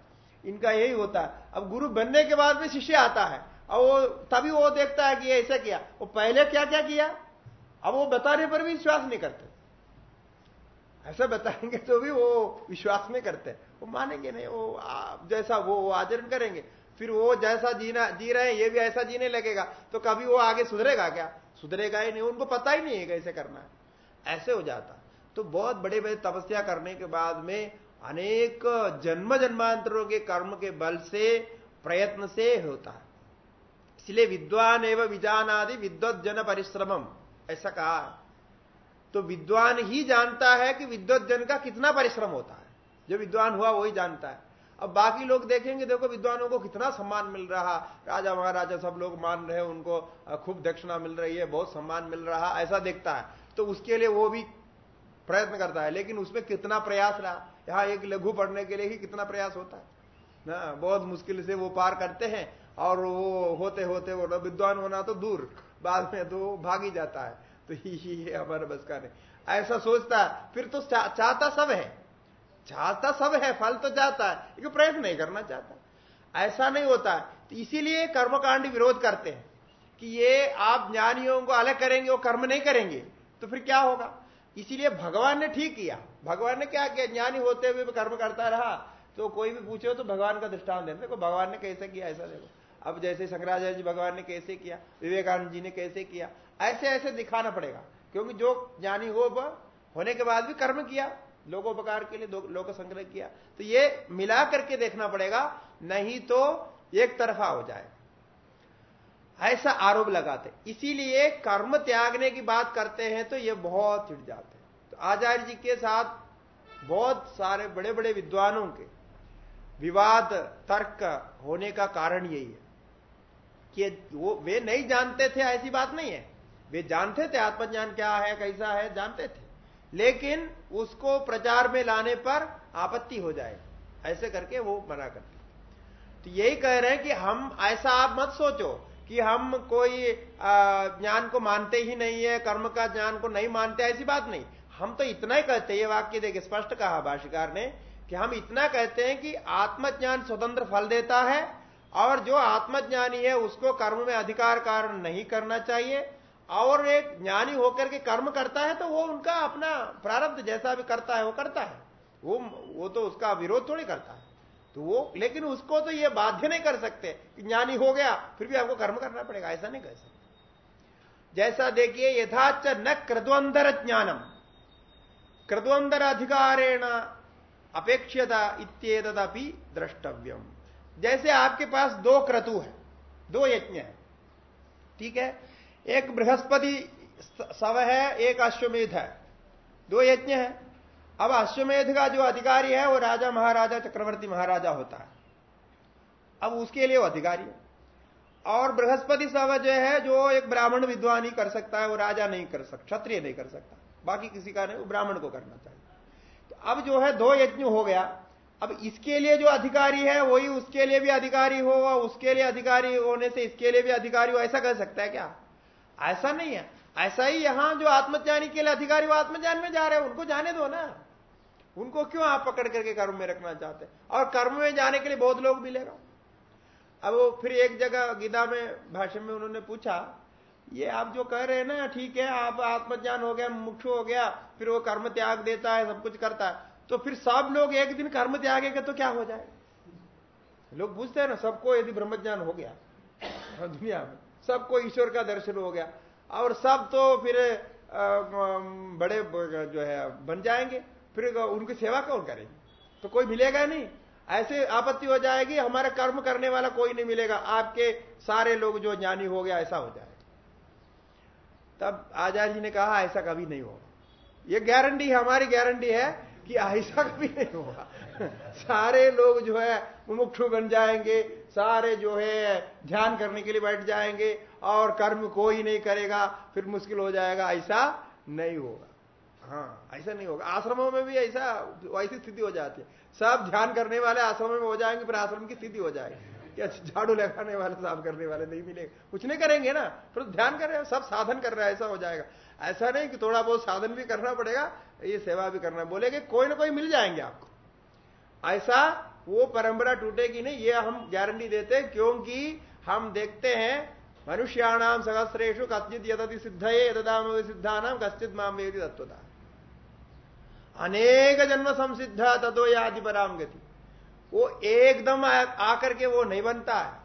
इनका यही होता है। अब गुरु बनने के बाद भी शिष्य आता है। और वो तभी वो देखता है कि ये ऐसा किया। वो पहले क्या क्या? किया अब वो बताने पर भी विश्वास नहीं करते। ऐसा बताएँगे तो भी वो विश्वास नहीं करते। वो मानेंगे नहीं वो जैसा वो, वो आचरण करेंगे। फिर वो जैसा जीना जी रहे हैं ये भी ऐसा जीने लगेगा। तो कभी वो आगे सुधरेगा क्या? सुधरेगा ही नहीं उनको पता ही नहीं है कैसे करना है। ऐसे हो जाता। तो बहुत बड़े बड़े तपस्या करने के बाद में अनेक जन्म जन्मांतरों के कर्म के बल से, प्रयत्न से होता है। इसलिए विद्वान एवं विजानादि विद्वत जन परिश्रमम, ऐसा कहा। तो विद्वान ही जानता है कि विद्वत जन का कितना परिश्रम होता है। जो विद्वान हुआ वही जानता है। अब बाकी लोग देखेंगे, देखो विद्वानों को कितना सम्मान मिल रहा। राजा महाराजा सब लोग मान रहे उनको खूब दक्षिणा मिल रही है, बहुत सम्मान मिल रहा, ऐसा देखता है। तो उसके लिए वो भी प्रयत्न करता है, लेकिन उसमें कितना प्रयास रहा। यहाँ एक लघु पढ़ने के लिए ही कितना प्रयास होता है? ना बहुत मुश्किल से वो पार करते हैं और वो होते होते वो विद्वान होना तो दूर बाद में तो भाग ही जाता है। तो ये हमारे बस का नहीं। ऐसा सोचता फिर तो चा, चाहता सब है। चाहता सब है फल तो चाहता है लेकिन प्रयत्न नहीं करना चाहता। ऐसा नहीं होता। तो इसीलिए कर्मकांड विरोध करते हैं कि ये आप ज्ञानियों को अलग करेंगे वो कर्म नहीं करेंगे तो फिर क्या होगा? इसीलिए भगवान ने ठीक किया। भगवान ने क्या किया? ज्ञानी होते हुए भी कर्म करता रहा। तो कोई भी पूछे तो भगवान का दृष्टान देते देखो, भगवान ने कैसे किया ऐसा देखो। अब जैसे शंकराचार्य जी भगवान ने कैसे किया? विवेकानंद जी ने कैसे किया? ऐसे ऐसे दिखाना पड़ेगा। क्योंकि जो ज्ञानी हो होने के बाद भी कर्म किया। लोगोपकार के लिए लोक संग्रह किया। तो ये मिला करके देखना पड़ेगा, नहीं तो एक तरफा हो जाए। ऐसा आरोप लगाते। इसीलिए कर्म त्यागने की बात करते हैं तो ये बहुत चिढ़ जाते तो आचार्य जी के साथ बहुत सारे बड़े बड़े विद्वानों के विवाद, तर्क होने का कारण यही है कि वो, वे नहीं जानते थे, ऐसी बात नहीं है। वे जानते थे आत्मज्ञान क्या है, कैसा है, जानते थे। लेकिन उसको प्रचार में लाने पर आपत्ति हो जाए, ऐसे करके वो मना करते तो यही कह रहे हैं कि हम, ऐसा आप मत सोचो कि हम कोई ज्ञान को मानते ही नहीं है, कर्म का ज्ञान को नहीं मानते, ऐसी बात नहीं। हम तो इतना ही कहते हैं, ये वाक्य देखिए स्पष्ट कहा भाष्यकार ने कि हम इतना कहते हैं कि आत्मज्ञान स्वतंत्र फल देता है और जो आत्मज्ञानी है उसको कर्म में अधिकार कारण नहीं करना चाहिए और एक ज्ञानी होकर के कर्म करता है तो वो उनका अपना प्रारब्ध जैसा भी करता है, वो करता है। वो वो तो उसका विरोध थोड़ी करता है। तो वो, लेकिन उसको तो ये बाध्य नहीं कर सकते कि ज्ञानी हो गया, फिर भी आपको कर्म करना पड़ेगा, ऐसा नहीं कर सकते। जैसा देखिए यथाच न कृद्वंदर ज्ञानम कृद्वंदर अधिकारेण अपेक्षता इत्येतदपि द्रष्टव्यम। जैसे आपके पास दो क्रतु है, दो यज्ञ है, ठीक है? एक बृहस्पति सव है, एक अश्वमेध है, दो यज्ञ है। अब अश्वमेध का जो अधिकारी है, वो राजा महाराजा, चक्रवर्ती महाराजा होता है। अब उसके लिए वो अधिकारी है। और बृहस्पति सव जो है, जो एक ब्राह्मण विद्वान ही कर सकता है, वो राजा नहीं कर सकता क्षत्रिय नहीं कर सकता। बाकी किसी का नहीं ब्राह्मण को करना चाहिए। तो अब जो है, दो यज्ञ हो गया। अब इसके लिए जो अधिकारी है, वही उसके लिए भी अधिकारी हो और उसके लिए अधिकारी होने से इसके लिए भी अधिकारी हो, ऐसा कर सकता है क्या? ऐसा नहीं है। ऐसा ही यहाँ जो आत्मज्ञानी के लिए अधिकारी वो आत्मज्ञान में जा रहे हैं, उनको जाने दो ना। उनको क्यों आप पकड़ करके कर्म में रखना चाहते और कर्म में जाने के लिए बहुत लोग मिलेगा। अब फिर एक जगह गीता में भाषण में उन्होंने पूछा ये आप जो कह रहे हैं ना, ठीक है, आप आत्मज्ञान हो गया, मुख्य हो गया, फिर वो कर्म त्याग देता है, सब कुछ करता है। तो फिर सब लोग एक दिन कर्म त्यागेगा तो क्या हो जाए लोग पूछते हैं ना, सबको यदि ब्रह्मज्ञान हो गया, दुनिया में, सबको ईश्वर का दर्शन हो गया, और सब तो फिर बड़े जो है, बन जाएँगे, फिर उनकी सेवा कौन करेंगे? तो कोई मिलेगा नहीं। ऐसे आपत्ति हो जाएगी, हमारा कर्म करने वाला कोई नहीं मिलेगा। आपके सारे लोग जो ज्ञानी हो गया, ऐसा हो जाएगा। तब आचार्य जी ने कहा, ऐसा कभी नहीं होगा। ये गारंटी है हमारी गारंटी है कि ऐसा कभी नहीं होगा। सारे लोग जो है, मुमुक्षु बन जाएँगे, सारे जो है, ध्यान करने के लिए बैठ जाएँगे, और कर्म कोई नहीं करेगा, फिर मुश्किल हो जाएगा, ऐसा नहीं होगा। हाँ ऐसा नहीं होगा। आश्रमों में भी ऐसा, वैसी स्थिति हो जाती है। सब ध्यान करने वाले आश्रमों में हो जाएँगे, फिर आश्रम की स्थिति हो जाएगी। क्या झाड़ू लगाने वाले, साफ़ करने वाले नहीं मिलेगा। कुछ नहीं करेंगे ना, फिर ध्यान कर रहे हैं, सब साधन कर रहे हैं, ऐसा हो जाएगा। ऐसा नहीं कि थोड़ा बहुत साधन भी करना पड़ेगा, ये सेवा भी करना। बोलेगे, कोई ना कोई मिल जाएँगे आपको। ऐसा वो परंपरा टूटेगी नहीं, ये हम गारंटी देते क्योंकि हम देखते हैं मनुष्याणाम सहस्रेशु कचित यदि सिद्ध यदाम सिद्धानाम कश्चित माम वेदी तत्वता अनेक जन्म संसिद्ध तदो यादि पराम गति। वो एकदम आकर के वो नहीं बनता है।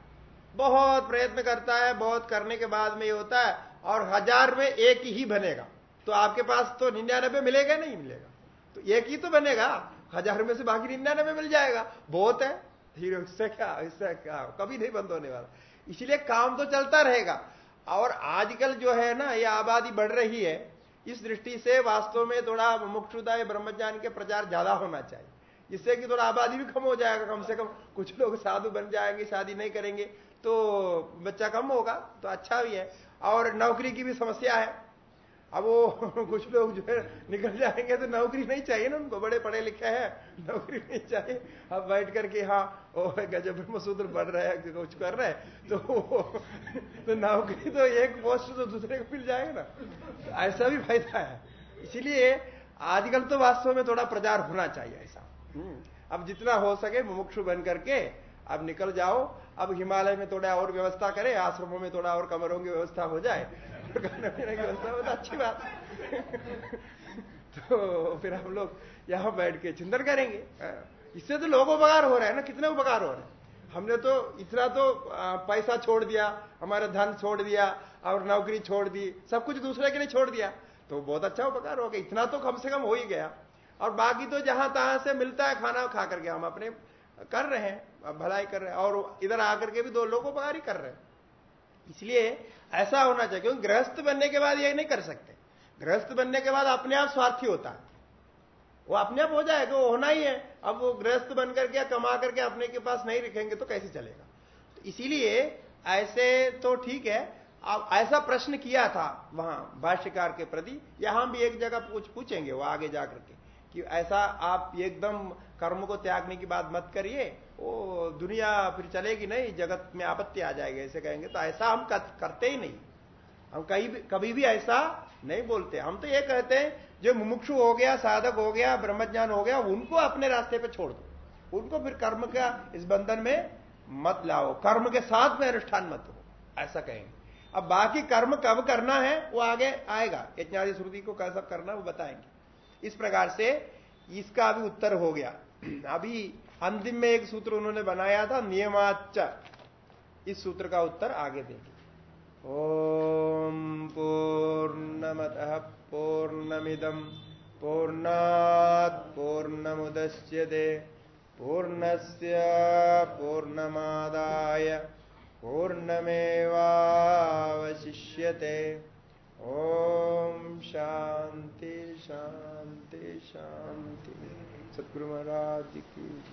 बहुत प्रयत्न करता है, बहुत करने के बाद में ये होता है, और हज़ार में एक ही बनेगा। तो आपके पास तो निन्यानबे मिलेगा नहीं मिलेगा। तो एक ही तो बनेगा। हज़ार में से बाकी निन्यानबे मिल जाएगा। बहुत है। फिर उससे क्या, इससे क्या, कभी नहीं बंद होने वाला। इसलिए काम तो चलता रहेगा। और आजकल जो है ना, ये आबादी बढ़ रही है। इस दृष्टि से वास्तव में थोड़ा मुक्षुदा ब्रह्मज्ञान के प्रचार ज़्यादा होना चाहिए। जिससे कि थोड़ा आबादी भी कम हो जाएगा, कम से कम कुछ लोग साधु बन जाएँगे, शादी नहीं करेंगे तो बच्चा कम होगा तो अच्छा भी है। और नौकरी की भी समस्या है। अब वो कुछ लोग जो है निकल जाएँगे तो नौकरी नहीं चाहिए ना उनको। बड़े पढ़े लिखे हैं, नौकरी नहीं चाहिए। अब बैठ करके हाँ ओ गजब, ब्रह्मसूत्र बढ़ रहा है, कुछ कर रहे हैं। तो तो नौकरी तो एक पोस्ट तो दूसरे को मिल जाएगा ना। तो ऐसा भी फ़ायदा है। इसीलिए आजकल तो वास्तव में थोड़ा प्रचार होना चाहिए ऐसा। अब जितना हो सके मुमुक्षु बन करके अब निकल जाओ। अब हिमालय में थोड़ा और व्यवस्था करें, आश्रमों में थोड़ा और कमरों की व्यवस्था हो जाए। खाने पीने की व्यवस्था हो तो अच्छी बात। तो फिर हम लोग यहाँ बैठ के चिंतन करेंगे। इससे तो लोग उपकार हो रहे हैं ना? कितने उपकार हो रहे हैं? हमने तो इतना तो पैसा छोड़ दिया, हमारा धन छोड़ दिया, और नौकरी छोड़ दी, सब कुछ दूसरे के लिए छोड़ दिया। तो बहुत अच्छा उपकार हो गया। इतना तो कम से कम हो ही गया। और बाकी तो जहाँ तहां से मिलता है, खाना खा करके हम अपने कर रहे हैं भलाई कर रहे हैं, और इधर आकर के भी दो लोगों को ही कर रहे हैं। इसलिए ऐसा होना चाहिए, क्योंकि गृहस्थ बनने के बाद ये नहीं कर सकते। गृहस्थ बनने के बाद अपने आप स्वार्थी होता है। वो अपने आप हो जाएगा, वो होना ही है। अब वो गृहस्थ बन करके कमा करके अपने के पास नहीं रखेंगे तो कैसे चलेगा? तो इसीलिए ऐसे तो ठीक है, अब ऐसा प्रश्न किया था वहाँ भाष्यकार के प्रति यहाँ भी एक जगह पूछ पूछेंगे, वो आगे जाकर के। कि ऐसा आप एकदम कर्म को त्यागने की बात मत करिए, वो दुनिया फिर चलेगी नहीं, जगत में आपत्ति आ जाएगी, ऐसे कहेंगे। तो ऐसा हम करते ही नहीं। हम कहीं भी, कभी भी ऐसा नहीं बोलते। हम तो ये कहते हैं, जो मुमुक्षु हो गया, साधक हो गया, ब्रह्मज्ञान हो गया, उनको अपने रास्ते पर छोड़ दो। उनको फिर कर्म का इस बंधन में मत लाओ। कर्म के साथ में अनुष्ठान मत हो ऐसा कहेंगे। अब बाकी कर्म कब करना है, वो आगे आएगा। यज्ञादि श्रुति को कैसा करना है, वो बताएँगे। इस प्रकार से इसका भी उत्तर हो गया। अभी अंतिम में एक सूत्र उन्होंने बनाया था नियमाच इस सूत्र का उत्तर आगे देंगे ओम पूर्णमत पूर्णमिदम पूर्णात पूर्णमुदश्यते पूर्णस्य पूर्णमादाय, पूर्णमेवावशिष्यते। ओम शांति शांति शांति। सदगुरु महाराज की